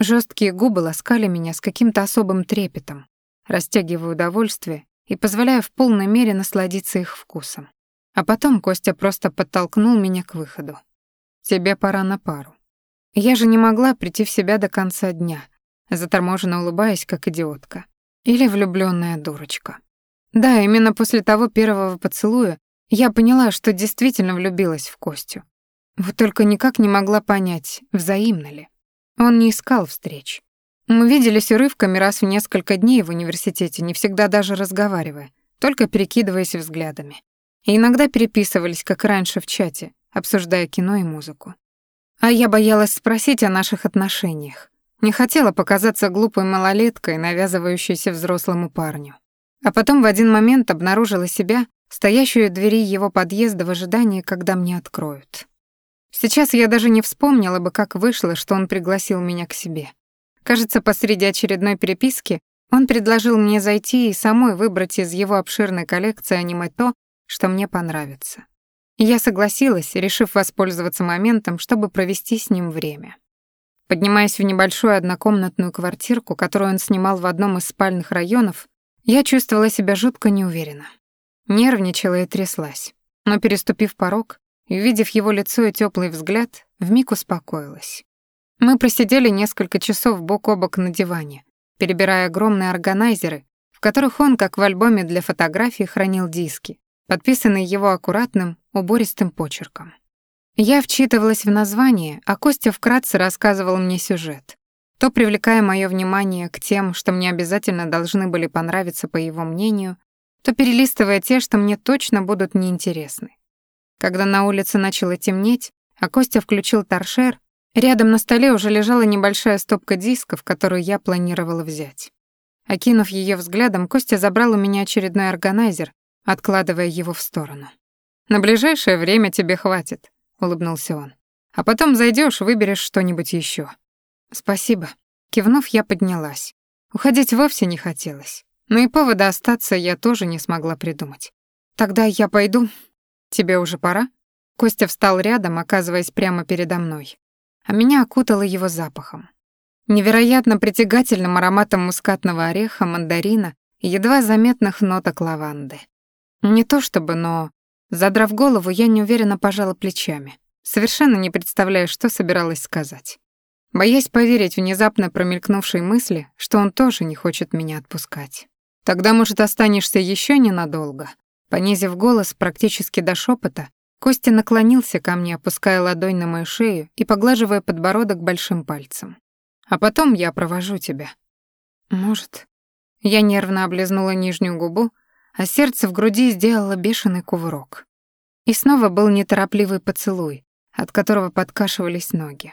Speaker 1: Жесткие губы ласкали меня с каким-то особым трепетом, растягивая удовольствие и позволяя в полной мере насладиться их вкусом. А потом Костя просто подтолкнул меня к выходу. «Тебе пора на пару». Я же не могла прийти в себя до конца дня, заторможенно улыбаясь, как идиотка. Или влюбленная дурочка. Да, именно после того первого поцелуя я поняла, что действительно влюбилась в Костю. Вот только никак не могла понять, взаимно ли. Он не искал встреч. Мы виделись урывками раз в несколько дней в университете, не всегда даже разговаривая, только перекидываясь взглядами. И иногда переписывались, как раньше в чате, обсуждая кино и музыку. А я боялась спросить о наших отношениях. Не хотела показаться глупой малолеткой, навязывающейся взрослому парню. А потом в один момент обнаружила себя, стоящую у двери его подъезда в ожидании, когда мне откроют. Сейчас я даже не вспомнила бы, как вышло, что он пригласил меня к себе. Кажется, посреди очередной переписки он предложил мне зайти и самой выбрать из его обширной коллекции аниме то, что мне понравится. Я согласилась, решив воспользоваться моментом, чтобы провести с ним время. Поднимаясь в небольшую однокомнатную квартирку, которую он снимал в одном из спальных районов, я чувствовала себя жутко неуверенно. Нервничала и тряслась, но, переступив порог увидев его лицо и теплый взгляд, вмиг успокоилась. Мы просидели несколько часов бок о бок на диване, перебирая огромные органайзеры, в которых он, как в альбоме для фотографий, хранил диски, подписанные его аккуратным, убористым почерком. Я вчитывалась в название, а Костя вкратце рассказывал мне сюжет, то привлекая мое внимание к тем, что мне обязательно должны были понравиться по его мнению, то перелистывая те, что мне точно будут неинтересны. Когда на улице начало темнеть, а Костя включил торшер, рядом на столе уже лежала небольшая стопка дисков, которую я планировала взять. Окинув ее взглядом, Костя забрал у меня очередной органайзер, откладывая его в сторону. «На ближайшее время тебе хватит», — улыбнулся он. «А потом зайдешь, выберешь что-нибудь еще. «Спасибо». Кивнув, я поднялась. Уходить вовсе не хотелось. Но и повода остаться я тоже не смогла придумать. «Тогда я пойду. Тебе уже пора?» Костя встал рядом, оказываясь прямо передо мной. А меня окутало его запахом. Невероятно притягательным ароматом мускатного ореха, мандарина и едва заметных ноток лаванды. Не то чтобы, но... Задрав голову, я неуверенно пожала плечами, совершенно не представляя, что собиралась сказать. Боясь поверить внезапно промелькнувшей мысли, что он тоже не хочет меня отпускать. Тогда, может, останешься еще ненадолго?» Понизив голос практически до шепота, Костя наклонился ко мне, опуская ладонь на мою шею и поглаживая подбородок большим пальцем. «А потом я провожу тебя». «Может». Я нервно облизнула нижнюю губу, а сердце в груди сделало бешеный кувырок. И снова был неторопливый поцелуй, от которого подкашивались ноги.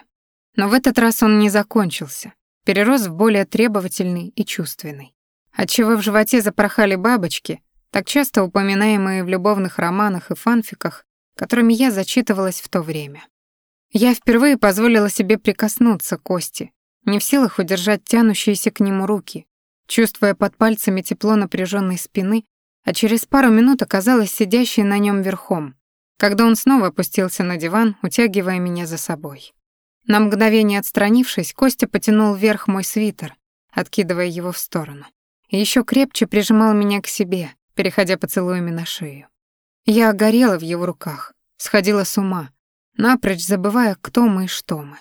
Speaker 1: Но в этот раз он не закончился, перерос в более требовательный и чувственный отчего в животе запорхали бабочки, так часто упоминаемые в любовных романах и фанфиках, которыми я зачитывалась в то время. Я впервые позволила себе прикоснуться к Кости, не в силах удержать тянущиеся к нему руки, чувствуя под пальцами тепло напряженной спины, а через пару минут оказалась сидящей на нем верхом, когда он снова опустился на диван, утягивая меня за собой. На мгновение отстранившись, Костя потянул вверх мой свитер, откидывая его в сторону и еще крепче прижимал меня к себе, переходя поцелуями на шею. Я горела в его руках, сходила с ума, напрочь забывая, кто мы и что мы,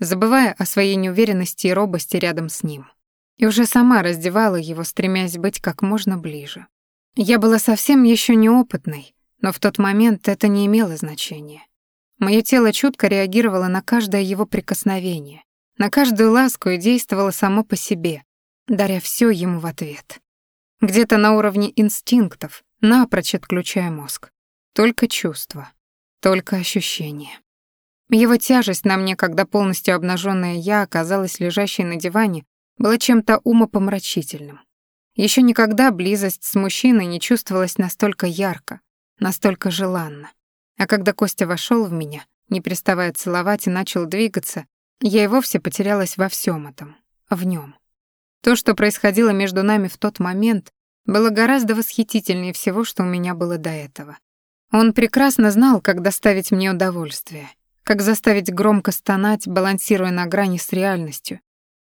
Speaker 1: забывая о своей неуверенности и робости рядом с ним. И уже сама раздевала его, стремясь быть как можно ближе. Я была совсем еще неопытной, но в тот момент это не имело значения. Моё тело чутко реагировало на каждое его прикосновение, на каждую ласку и действовало само по себе, даря все ему в ответ. Где-то на уровне инстинктов, напрочь отключая мозг. Только чувства, только ощущения. Его тяжесть на мне, когда полностью обнаженная я оказалась лежащей на диване, была чем-то умопомрачительным. Еще никогда близость с мужчиной не чувствовалась настолько ярко, настолько желанно. А когда Костя вошел в меня, не переставая целовать и начал двигаться, я и вовсе потерялась во всем этом, в нем. То, что происходило между нами в тот момент, было гораздо восхитительнее всего, что у меня было до этого. Он прекрасно знал, как доставить мне удовольствие, как заставить громко стонать, балансируя на грани с реальностью,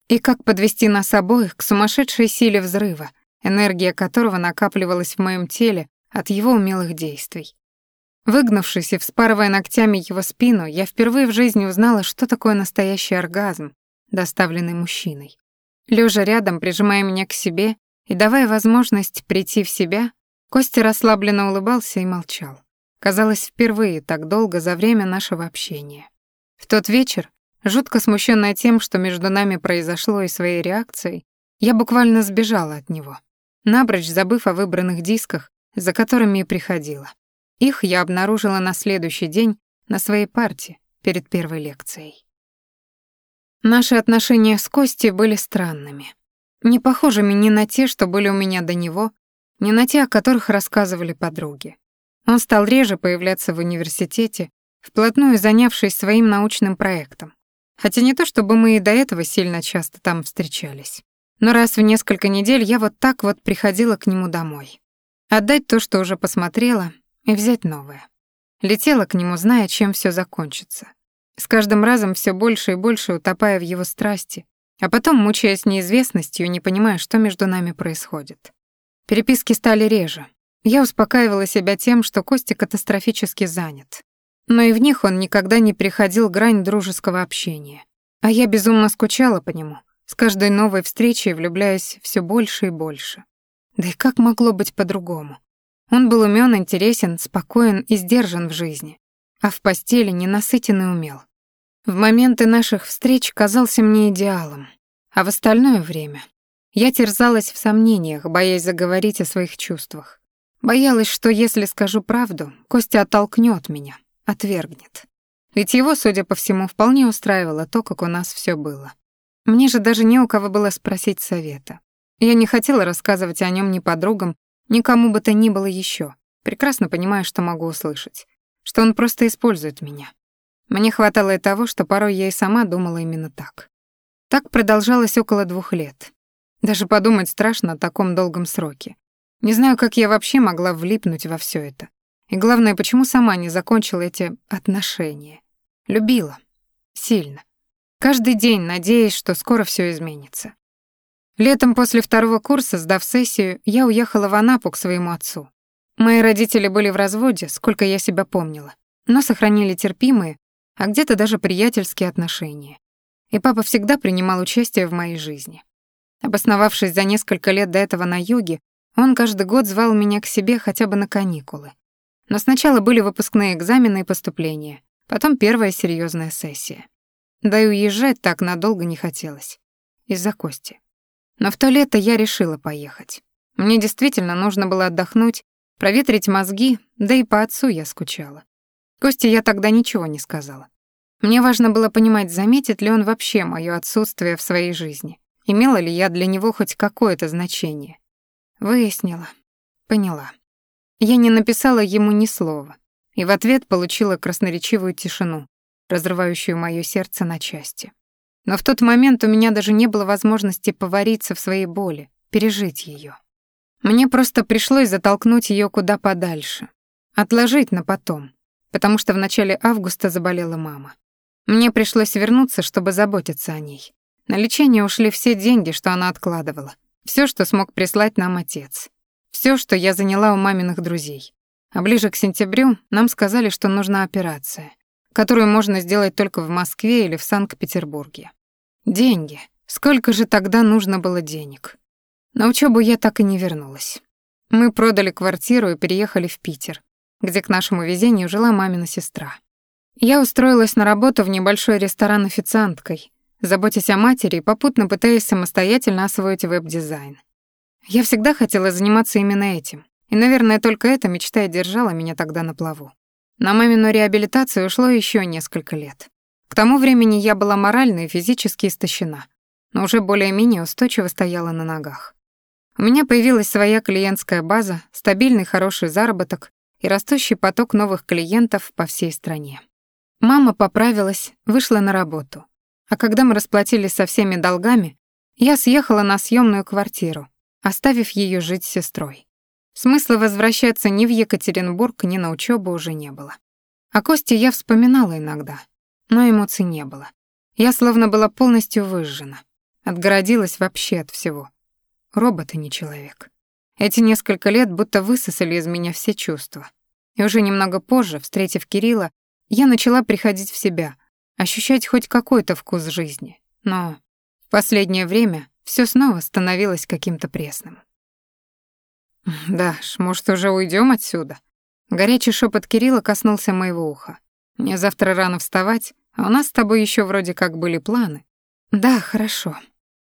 Speaker 1: и как подвести нас обоих к сумасшедшей силе взрыва, энергия которого накапливалась в моем теле от его умелых действий. Выгнувшись и вспарывая ногтями его спину, я впервые в жизни узнала, что такое настоящий оргазм, доставленный мужчиной. Лежа рядом, прижимая меня к себе и давая возможность прийти в себя, Костя расслабленно улыбался и молчал. Казалось, впервые так долго за время нашего общения. В тот вечер, жутко смущенная тем, что между нами произошло и своей реакцией, я буквально сбежала от него, напрочь забыв о выбранных дисках, за которыми и приходила. Их я обнаружила на следующий день на своей парте перед первой лекцией. Наши отношения с Костей были странными. Не похожими ни на те, что были у меня до него, ни на те, о которых рассказывали подруги. Он стал реже появляться в университете, вплотную занявшись своим научным проектом. Хотя не то, чтобы мы и до этого сильно часто там встречались. Но раз в несколько недель я вот так вот приходила к нему домой. Отдать то, что уже посмотрела, и взять новое. Летела к нему, зная, чем все закончится. С каждым разом все больше и больше утопая в его страсти, а потом мучаясь неизвестностью, не понимая, что между нами происходит. Переписки стали реже. Я успокаивала себя тем, что Костя катастрофически занят. Но и в них он никогда не переходил грань дружеского общения. А я безумно скучала по нему, с каждой новой встречей влюбляясь все больше и больше. Да и как могло быть по-другому? Он был умён, интересен, спокоен и сдержан в жизни, а в постели ненасытен и умел. В моменты наших встреч казался мне идеалом, а в остальное время я терзалась в сомнениях, боясь заговорить о своих чувствах. Боялась, что если скажу правду, Костя оттолкнёт меня, отвергнет. Ведь его, судя по всему, вполне устраивало то, как у нас всё было. Мне же даже не у кого было спросить совета. Я не хотела рассказывать о нём ни подругам, Никому бы то ни было еще. Прекрасно понимаю, что могу услышать. Что он просто использует меня. Мне хватало и того, что порой я и сама думала именно так. Так продолжалось около двух лет. Даже подумать страшно о таком долгом сроке. Не знаю, как я вообще могла влипнуть во все это. И главное, почему сама не закончила эти отношения. Любила. Сильно. Каждый день надеясь, что скоро все изменится. Летом после второго курса, сдав сессию, я уехала в Анапу к своему отцу. Мои родители были в разводе, сколько я себя помнила, но сохранили терпимые, а где-то даже приятельские отношения. И папа всегда принимал участие в моей жизни. Обосновавшись за несколько лет до этого на юге, он каждый год звал меня к себе хотя бы на каникулы. Но сначала были выпускные экзамены и поступления, потом первая серьезная сессия. Да и уезжать так надолго не хотелось. Из-за Кости. Но в то лето я решила поехать. Мне действительно нужно было отдохнуть, проветрить мозги, да и по отцу я скучала. Косте я тогда ничего не сказала. Мне важно было понимать, заметит ли он вообще моё отсутствие в своей жизни, имела ли я для него хоть какое-то значение. Выяснила, поняла. Я не написала ему ни слова, и в ответ получила красноречивую тишину, разрывающую моё сердце на части. Но в тот момент у меня даже не было возможности повариться в своей боли, пережить ее. Мне просто пришлось затолкнуть ее куда подальше, отложить на потом, потому что в начале августа заболела мама. Мне пришлось вернуться, чтобы заботиться о ней. На лечение ушли все деньги, что она откладывала, все, что смог прислать нам отец, все, что я заняла у маминых друзей. А ближе к сентябрю нам сказали, что нужна операция, которую можно сделать только в Москве или в Санкт-Петербурге. Деньги. Сколько же тогда нужно было денег? На учебу я так и не вернулась. Мы продали квартиру и переехали в Питер, где к нашему везению жила мамина сестра. Я устроилась на работу в небольшой ресторан официанткой, заботясь о матери и попутно пытаясь самостоятельно освоить веб-дизайн. Я всегда хотела заниматься именно этим, и, наверное, только эта мечта и держала меня тогда на плаву. На мамину реабилитацию ушло еще несколько лет. К тому времени я была морально и физически истощена, но уже более-менее устойчиво стояла на ногах. У меня появилась своя клиентская база, стабильный хороший заработок и растущий поток новых клиентов по всей стране. Мама поправилась, вышла на работу. А когда мы расплатились со всеми долгами, я съехала на съемную квартиру, оставив ее жить с сестрой. Смысла возвращаться ни в Екатеринбург, ни на учебу уже не было. О Косте я вспоминала иногда, но эмоций не было. Я словно была полностью выжжена, отгородилась вообще от всего. Робот и не человек. Эти несколько лет будто высосали из меня все чувства. И уже немного позже, встретив Кирилла, я начала приходить в себя, ощущать хоть какой-то вкус жизни. Но в последнее время все снова становилось каким-то пресным. «Даш, может, уже уйдем отсюда?» Горячий шепот Кирилла коснулся моего уха. «Мне завтра рано вставать, а у нас с тобой еще вроде как были планы». «Да, хорошо».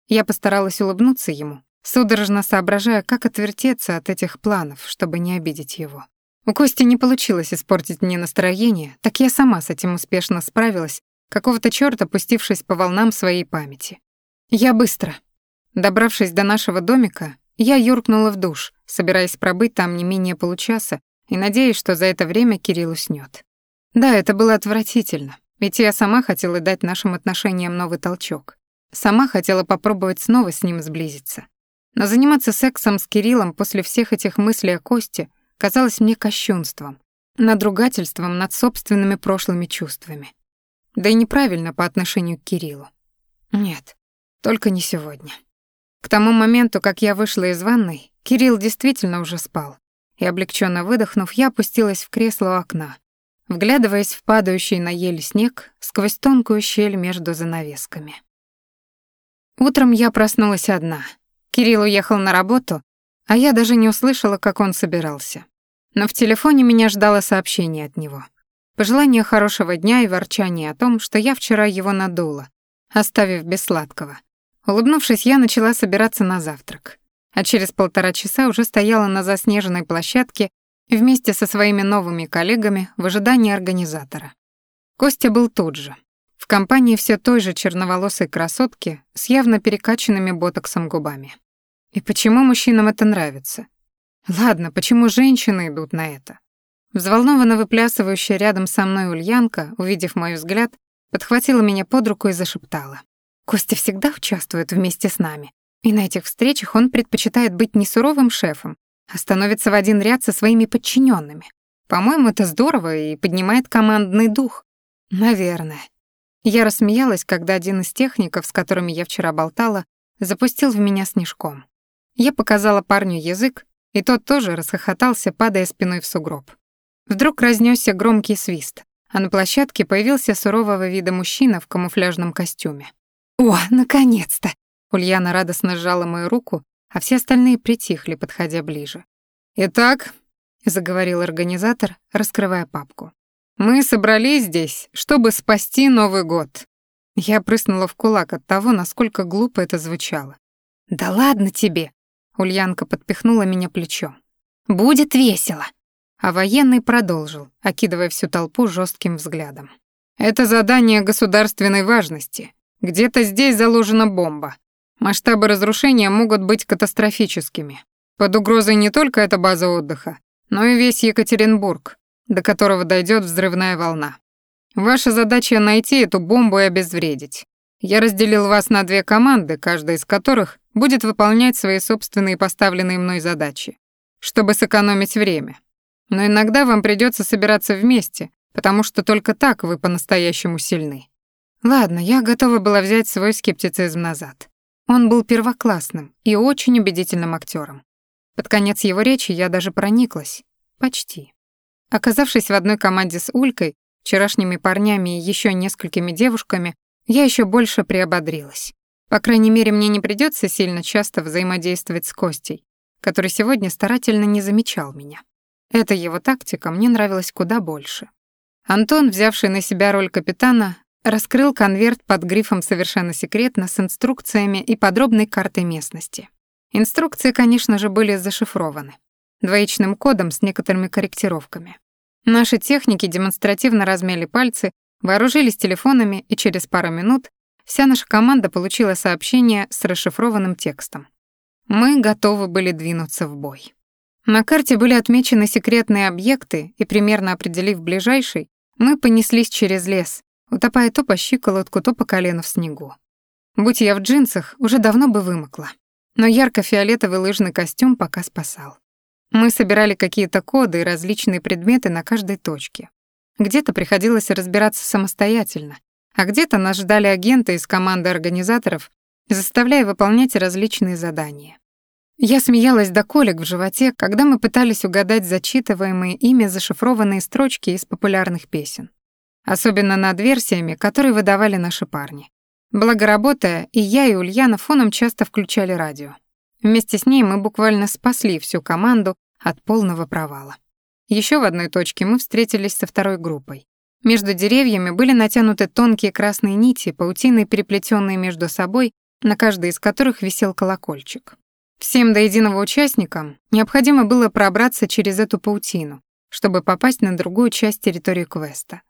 Speaker 1: Я постаралась улыбнуться ему, судорожно соображая, как отвертеться от этих планов, чтобы не обидеть его. У Кости не получилось испортить мне настроение, так я сама с этим успешно справилась, какого-то чёрта пустившись по волнам своей памяти. Я быстро. Добравшись до нашего домика, я юркнула в душ, собираясь пробыть там не менее получаса и надеясь, что за это время Кирилл уснёт. Да, это было отвратительно, ведь я сама хотела дать нашим отношениям новый толчок. Сама хотела попробовать снова с ним сблизиться. Но заниматься сексом с Кириллом после всех этих мыслей о Косте казалось мне кощунством, надругательством над собственными прошлыми чувствами. Да и неправильно по отношению к Кириллу. Нет, только не сегодня. К тому моменту, как я вышла из ванной, Кирилл действительно уже спал. И облегченно выдохнув, я опустилась в кресло у окна, вглядываясь в падающий на ель снег сквозь тонкую щель между занавесками. Утром я проснулась одна. Кирилл уехал на работу, а я даже не услышала, как он собирался. Но в телефоне меня ждало сообщение от него. Пожелание хорошего дня и ворчание о том, что я вчера его надула, оставив без сладкого. Улыбнувшись, я начала собираться на завтрак. А через полтора часа уже стояла на заснеженной площадке вместе со своими новыми коллегами в ожидании организатора. Костя был тут же, в компании все той же черноволосой красотки с явно перекачанными ботоксом губами. И почему мужчинам это нравится? Ладно, почему женщины идут на это? Взволнованно выплясывающая рядом со мной Ульянка, увидев мой взгляд, подхватила меня под руку и зашептала. «Костя всегда участвует вместе с нами, и на этих встречах он предпочитает быть не суровым шефом, а становится в один ряд со своими подчиненными. По-моему, это здорово и поднимает командный дух. Наверное. Я рассмеялась, когда один из техников, с которыми я вчера болтала, запустил в меня снежком. Я показала парню язык, и тот тоже расхохотался, падая спиной в сугроб. Вдруг разнесся громкий свист, а на площадке появился сурового вида мужчина в камуфляжном костюме. «О, наконец-то!» Ульяна радостно сжала мою руку, а все остальные притихли, подходя ближе. «Итак», — заговорил организатор, раскрывая папку, «мы собрались здесь, чтобы спасти Новый год». Я прыснула в кулак от того, насколько глупо это звучало. «Да ладно тебе!» — Ульянка подпихнула меня плечом. «Будет весело!» А военный продолжил, окидывая всю толпу жестким взглядом. «Это задание государственной важности. Где-то здесь заложена бомба. Масштабы разрушения могут быть катастрофическими. Под угрозой не только эта база отдыха, но и весь Екатеринбург, до которого дойдет взрывная волна. Ваша задача — найти эту бомбу и обезвредить. Я разделил вас на две команды, каждая из которых будет выполнять свои собственные поставленные мной задачи, чтобы сэкономить время. Но иногда вам придется собираться вместе, потому что только так вы по-настоящему сильны. Ладно, я готова была взять свой скептицизм назад. Он был первоклассным и очень убедительным актером. Под конец его речи я даже прониклась. Почти. Оказавшись в одной команде с Улькой, вчерашними парнями и еще несколькими девушками, я еще больше приободрилась. По крайней мере, мне не придется сильно часто взаимодействовать с Костей, который сегодня старательно не замечал меня. Эта его тактика мне нравилась куда больше. Антон, взявший на себя роль капитана, раскрыл конверт под грифом «Совершенно секретно» с инструкциями и подробной картой местности. Инструкции, конечно же, были зашифрованы. Двоичным кодом с некоторыми корректировками. Наши техники демонстративно размяли пальцы, вооружились телефонами, и через пару минут вся наша команда получила сообщение с расшифрованным текстом. Мы готовы были двинуться в бой. На карте были отмечены секретные объекты, и примерно определив ближайший, мы понеслись через лес, утопая то по щиколотку, то по колено в снегу. Будь я в джинсах, уже давно бы вымокла. Но ярко-фиолетовый лыжный костюм пока спасал. Мы собирали какие-то коды и различные предметы на каждой точке. Где-то приходилось разбираться самостоятельно, а где-то нас ждали агенты из команды организаторов, заставляя выполнять различные задания. Я смеялась до колик в животе, когда мы пытались угадать зачитываемые ими зашифрованные строчки из популярных песен. Особенно над версиями, которые выдавали наши парни. Благо работая, и я, и Ульяна фоном часто включали радио. Вместе с ней мы буквально спасли всю команду от полного провала. Еще в одной точке мы встретились со второй группой. Между деревьями были натянуты тонкие красные нити, паутиной переплетенные между собой, на каждой из которых висел колокольчик. Всем до единого участникам необходимо было пробраться через эту паутину, чтобы попасть на другую часть территории квеста.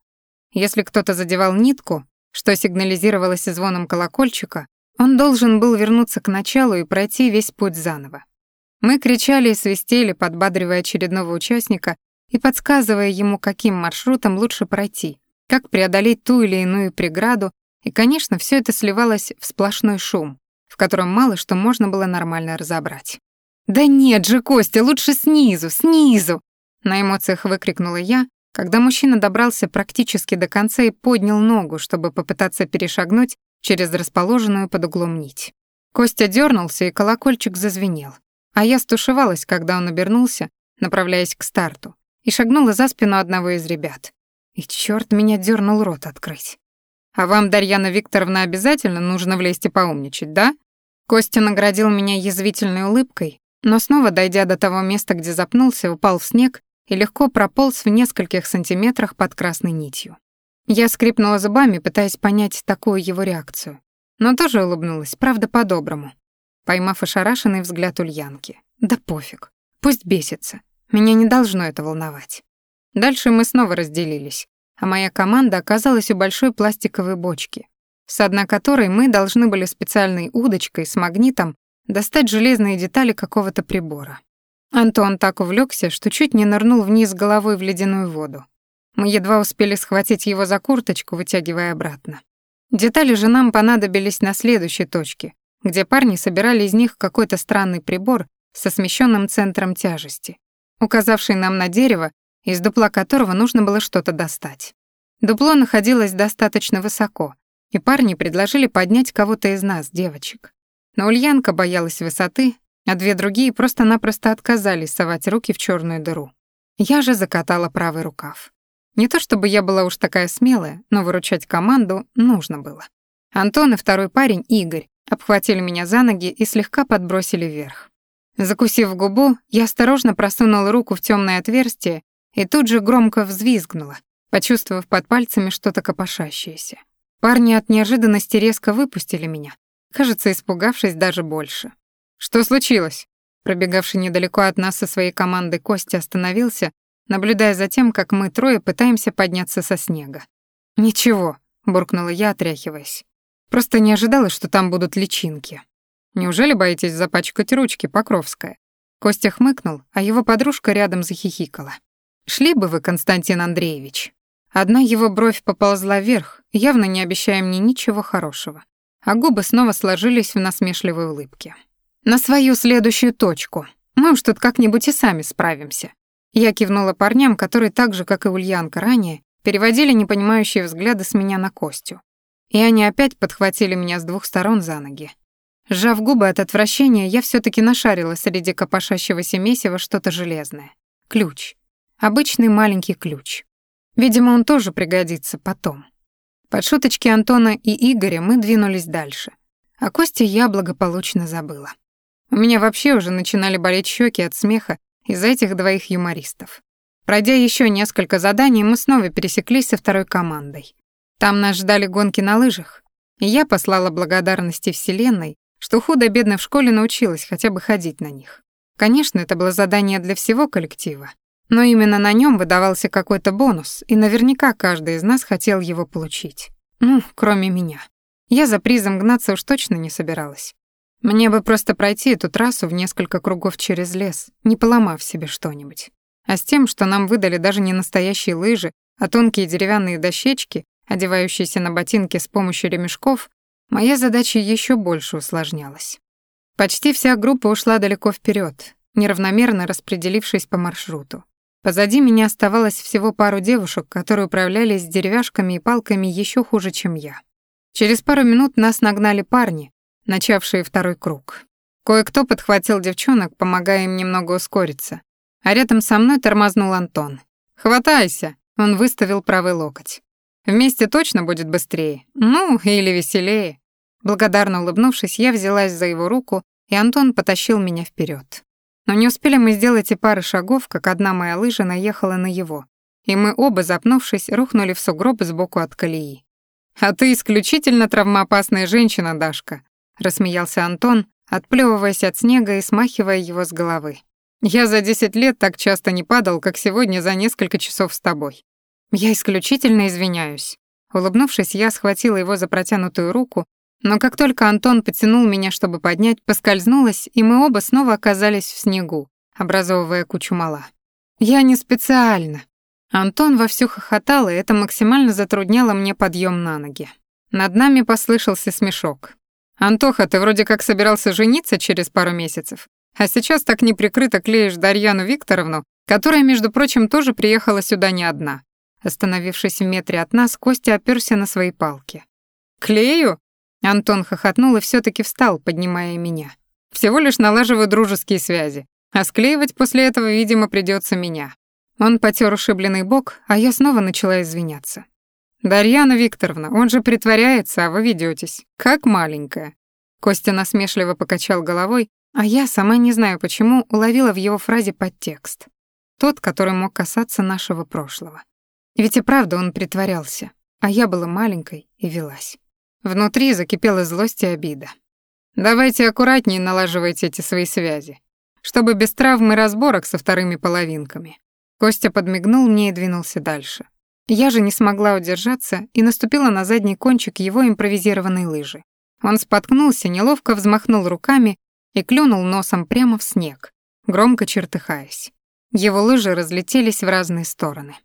Speaker 1: Если кто-то задевал нитку, что сигнализировалось звоном колокольчика, он должен был вернуться к началу и пройти весь путь заново. Мы кричали и свистели, подбадривая очередного участника и подсказывая ему, каким маршрутом лучше пройти, как преодолеть ту или иную преграду, и, конечно, все это сливалось в сплошной шум, в котором мало что можно было нормально разобрать. «Да нет же, Костя, лучше снизу, снизу!» На эмоциях выкрикнула я, когда мужчина добрался практически до конца и поднял ногу, чтобы попытаться перешагнуть через расположенную под углом нить. Костя дернулся, и колокольчик зазвенел. А я стушевалась, когда он обернулся, направляясь к старту, и шагнула за спину одного из ребят. И черт меня дернул рот открыть. «А вам, Дарьяна Викторовна, обязательно нужно влезть и поумничать, да?» Костя наградил меня язвительной улыбкой, но снова, дойдя до того места, где запнулся, упал в снег и легко прополз в нескольких сантиметрах под красной нитью. Я скрипнула зубами, пытаясь понять такую его реакцию, но тоже улыбнулась, правда, по-доброму, поймав ошарашенный взгляд Ульянки. Да пофиг, пусть бесится, меня не должно это волновать. Дальше мы снова разделились, а моя команда оказалась у большой пластиковой бочки, с дна которой мы должны были специальной удочкой с магнитом достать железные детали какого-то прибора. Антон так увлекся, что чуть не нырнул вниз головой в ледяную воду. Мы едва успели схватить его за курточку, вытягивая обратно. Детали же нам понадобились на следующей точке, где парни собирали из них какой-то странный прибор со смещенным центром тяжести, указавший нам на дерево, из дупла которого нужно было что-то достать. Дупло находилось достаточно высоко, и парни предложили поднять кого-то из нас, девочек. Но Ульянка боялась высоты, а две другие просто-напросто отказались совать руки в черную дыру. Я же закатала правый рукав. Не то чтобы я была уж такая смелая, но выручать команду нужно было. Антон и второй парень, Игорь, обхватили меня за ноги и слегка подбросили вверх. Закусив губу, я осторожно просунула руку в темное отверстие и тут же громко взвизгнула, почувствовав под пальцами что-то копошащееся. Парни от неожиданности резко выпустили меня, кажется, испугавшись даже больше. «Что случилось?» Пробегавший недалеко от нас со своей командой Костя остановился, наблюдая за тем, как мы трое пытаемся подняться со снега. «Ничего», — буркнула я, отряхиваясь. «Просто не ожидала, что там будут личинки». «Неужели боитесь запачкать ручки, Покровская?» Костя хмыкнул, а его подружка рядом захихикала. «Шли бы вы, Константин Андреевич». Одна его бровь поползла вверх, явно не обещая мне ничего хорошего, а губы снова сложились в насмешливой улыбке. «На свою следующую точку. Мы уж тут как-нибудь и сами справимся». Я кивнула парням, которые так же, как и Ульянка ранее, переводили непонимающие взгляды с меня на Костю. И они опять подхватили меня с двух сторон за ноги. Сжав губы от отвращения, я все таки нашарила среди копошащегося месива что-то железное. Ключ. Обычный маленький ключ. Видимо, он тоже пригодится потом. Под шуточки Антона и Игоря мы двинулись дальше. А Кости я благополучно забыла. У меня вообще уже начинали болеть щеки от смеха из-за этих двоих юмористов. Пройдя еще несколько заданий, мы снова пересеклись со второй командой. Там нас ждали гонки на лыжах, и я послала благодарности Вселенной, что худо-бедно в школе научилась хотя бы ходить на них. Конечно, это было задание для всего коллектива, но именно на нем выдавался какой-то бонус, и наверняка каждый из нас хотел его получить. Ну, кроме меня. Я за призом гнаться уж точно не собиралась. Мне бы просто пройти эту трассу в несколько кругов через лес, не поломав себе что-нибудь. А с тем, что нам выдали даже не настоящие лыжи, а тонкие деревянные дощечки, одевающиеся на ботинки с помощью ремешков, моя задача еще больше усложнялась. Почти вся группа ушла далеко вперед, неравномерно распределившись по маршруту. Позади меня оставалось всего пару девушек, которые управлялись деревяшками и палками еще хуже, чем я. Через пару минут нас нагнали парни, начавшие второй круг. Кое-кто подхватил девчонок, помогая им немного ускориться. А рядом со мной тормознул Антон. «Хватайся!» — он выставил правый локоть. «Вместе точно будет быстрее. Ну, или веселее». Благодарно улыбнувшись, я взялась за его руку, и Антон потащил меня вперед. Но не успели мы сделать и пары шагов, как одна моя лыжа наехала на его, и мы оба, запнувшись, рухнули в сугроб сбоку от колеи. «А ты исключительно травмоопасная женщина, Дашка», — рассмеялся Антон, отплёвываясь от снега и смахивая его с головы. «Я за десять лет так часто не падал, как сегодня за несколько часов с тобой. Я исключительно извиняюсь». Улыбнувшись, я схватила его за протянутую руку но как только Антон потянул меня, чтобы поднять, поскользнулась, и мы оба снова оказались в снегу, образовывая кучу мала. «Я не специально». Антон вовсю хохотал, и это максимально затрудняло мне подъем на ноги. Над нами послышался смешок. «Антоха, ты вроде как собирался жениться через пару месяцев, а сейчас так неприкрыто клеишь Дарьяну Викторовну, которая, между прочим, тоже приехала сюда не одна». Остановившись в метре от нас, Костя оперся на свои палки. «Клею? Антон хохотнул и все таки встал, поднимая меня. Всего лишь налаживаю дружеские связи, а склеивать после этого, видимо, придется меня. Он потер ушибленный бок, а я снова начала извиняться. «Дарьяна Викторовна, он же притворяется, а вы ведетесь, как маленькая». Костя насмешливо покачал головой, а я, сама не знаю почему, уловила в его фразе подтекст. Тот, который мог касаться нашего прошлого. Ведь и правда он притворялся, а я была маленькой и велась. Внутри закипела злость и обида. «Давайте аккуратнее налаживайте эти свои связи, чтобы без травм и разборок со вторыми половинками». Костя подмигнул мне и двинулся дальше. Я же не смогла удержаться и наступила на задний кончик его импровизированной лыжи. Он споткнулся, неловко взмахнул руками и клюнул носом прямо в снег, громко чертыхаясь. Его лыжи разлетелись в разные стороны.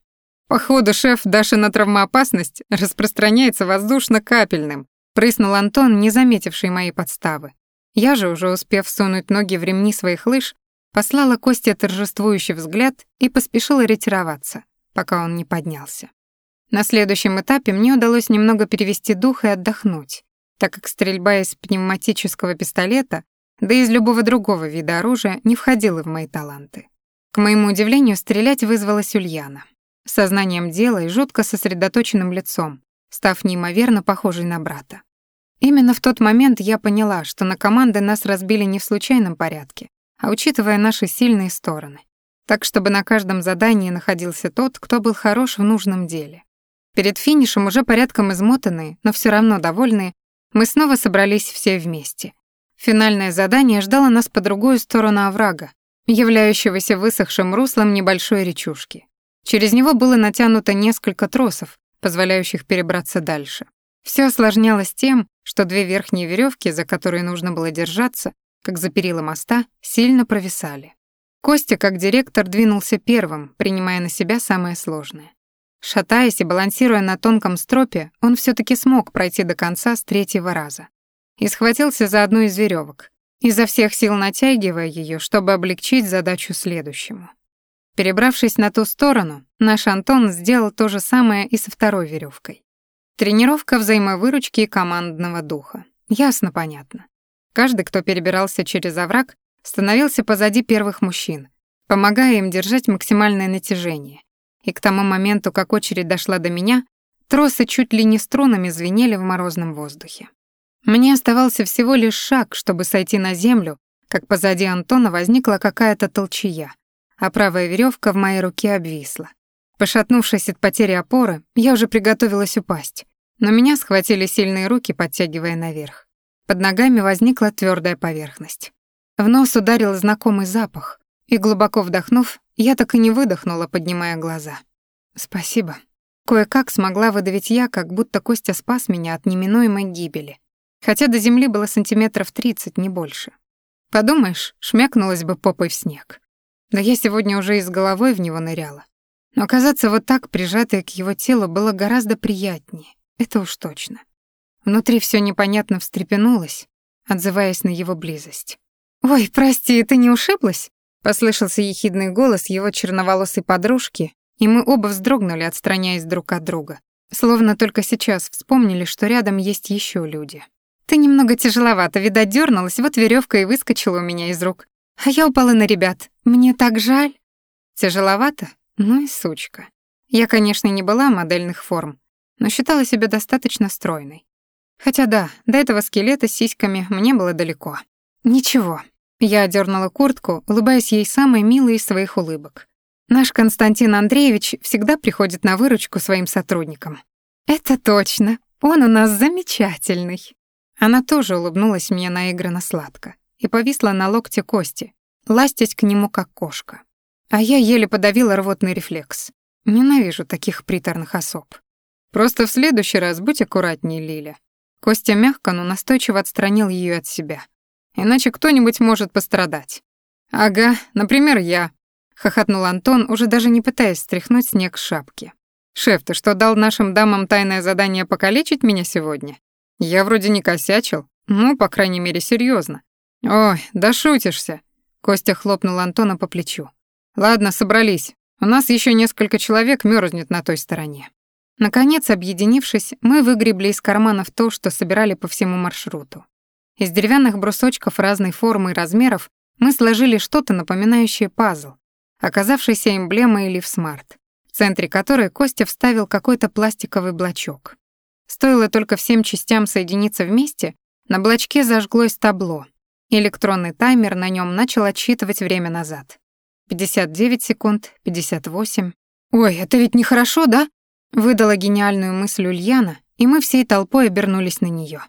Speaker 1: «Походу, шеф, Дашина травмоопасность распространяется воздушно-капельным», прыснул Антон, не заметивший моей подставы. Я же, уже успев сунуть ноги в ремни своих лыж, послала Косте торжествующий взгляд и поспешила ретироваться, пока он не поднялся. На следующем этапе мне удалось немного перевести дух и отдохнуть, так как стрельба из пневматического пистолета, да и из любого другого вида оружия, не входила в мои таланты. К моему удивлению, стрелять вызвалась Ульяна сознанием дела и жутко сосредоточенным лицом, став неимоверно похожей на брата. Именно в тот момент я поняла, что на команды нас разбили не в случайном порядке, а учитывая наши сильные стороны. Так, чтобы на каждом задании находился тот, кто был хорош в нужном деле. Перед финишем, уже порядком измотанные, но все равно довольные, мы снова собрались все вместе. Финальное задание ждало нас по другую сторону оврага, являющегося высохшим руслом небольшой речушки. Через него было натянуто несколько тросов, позволяющих перебраться дальше. Все осложнялось тем, что две верхние веревки, за которые нужно было держаться, как за перила моста, сильно провисали. Костя, как директор, двинулся первым, принимая на себя самое сложное. Шатаясь и балансируя на тонком стропе, он все таки смог пройти до конца с третьего раза. И схватился за одну из веревок, изо всех сил натягивая ее, чтобы облегчить задачу следующему. Перебравшись на ту сторону, наш Антон сделал то же самое и со второй веревкой. Тренировка взаимовыручки и командного духа. Ясно, понятно. Каждый, кто перебирался через овраг, становился позади первых мужчин, помогая им держать максимальное натяжение. И к тому моменту, как очередь дошла до меня, тросы чуть ли не струнами звенели в морозном воздухе. Мне оставался всего лишь шаг, чтобы сойти на землю, как позади Антона возникла какая-то толчая а правая веревка в моей руке обвисла. Пошатнувшись от потери опоры, я уже приготовилась упасть, но меня схватили сильные руки, подтягивая наверх. Под ногами возникла твердая поверхность. В нос ударил знакомый запах, и глубоко вдохнув, я так и не выдохнула, поднимая глаза. «Спасибо». Кое-как смогла выдавить я, как будто Костя спас меня от неминуемой гибели. Хотя до земли было сантиметров тридцать, не больше. Подумаешь, шмякнулась бы попой в снег. Да я сегодня уже и с головой в него ныряла. Но оказаться вот так прижатой к его телу было гораздо приятнее, это уж точно. Внутри все непонятно встрепенулось, отзываясь на его близость. «Ой, прости, ты не ушиблась?» Послышался ехидный голос его черноволосой подружки, и мы оба вздрогнули, отстраняясь друг от друга. Словно только сейчас вспомнили, что рядом есть еще люди. Ты немного тяжеловато, видать, дернулась, вот веревка и выскочила у меня из рук. А я упала на ребят. Мне так жаль. Тяжеловато? Ну и сучка. Я, конечно, не была модельных форм, но считала себя достаточно стройной. Хотя да, до этого скелета с сиськами мне было далеко. Ничего. Я одернула куртку, улыбаясь ей самой милой из своих улыбок. Наш Константин Андреевич всегда приходит на выручку своим сотрудникам. Это точно. Он у нас замечательный. Она тоже улыбнулась мне наигранно сладко и повисла на локте Кости, ластясь к нему как кошка. А я еле подавила рвотный рефлекс. Ненавижу таких приторных особ. Просто в следующий раз будь аккуратнее, Лиля. Костя мягко, но настойчиво отстранил ее от себя. Иначе кто-нибудь может пострадать. Ага, например, я, хохотнул Антон, уже даже не пытаясь стряхнуть снег с шапки. Шеф, ты что, дал нашим дамам тайное задание покалечить меня сегодня? Я вроде не косячил, ну, по крайней мере, серьезно. Ой, да шутишься. Костя хлопнул Антона по плечу. Ладно, собрались. У нас еще несколько человек мерзнет на той стороне. Наконец, объединившись, мы выгребли из карманов то, что собирали по всему маршруту. Из деревянных брусочков разной формы и размеров мы сложили что-то напоминающее пазл, оказавшийся эмблемой Smart, в центре которой Костя вставил какой-то пластиковый блочок. Стоило только всем частям соединиться вместе, на блочке зажглось табло. Электронный таймер на нем начал отсчитывать время назад. 59 секунд, 58. «Ой, это ведь нехорошо, да?» Выдала гениальную мысль Ульяна, и мы всей толпой обернулись на нее.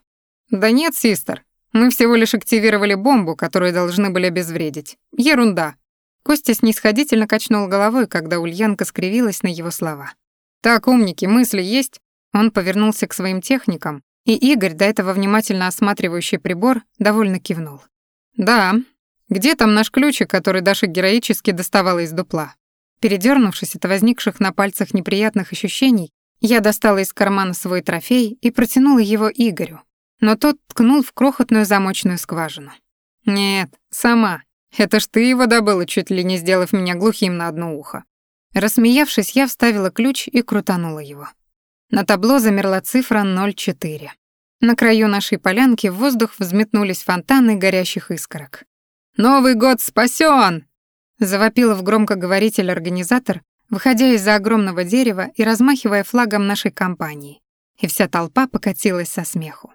Speaker 1: «Да нет, систер, мы всего лишь активировали бомбу, которую должны были обезвредить. Ерунда». Костя снисходительно качнул головой, когда Ульянка скривилась на его слова. «Так, умники, мысли есть?» Он повернулся к своим техникам, и Игорь, до этого внимательно осматривающий прибор, довольно кивнул. «Да. Где там наш ключик, который Даша героически доставала из дупла?» Передернувшись от возникших на пальцах неприятных ощущений, я достала из кармана свой трофей и протянула его Игорю, но тот ткнул в крохотную замочную скважину. «Нет, сама. Это ж ты его добыла, чуть ли не сделав меня глухим на одно ухо». Рассмеявшись, я вставила ключ и крутанула его. На табло замерла цифра 04. На краю нашей полянки в воздух взметнулись фонтаны горящих искорок. «Новый год спасен! Завопил в громкоговоритель организатор, выходя из-за огромного дерева и размахивая флагом нашей компании. И вся толпа покатилась со смеху.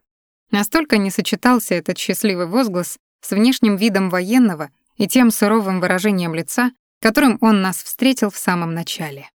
Speaker 1: Настолько не сочетался этот счастливый возглас с внешним видом военного и тем суровым выражением лица, которым он нас встретил в самом начале.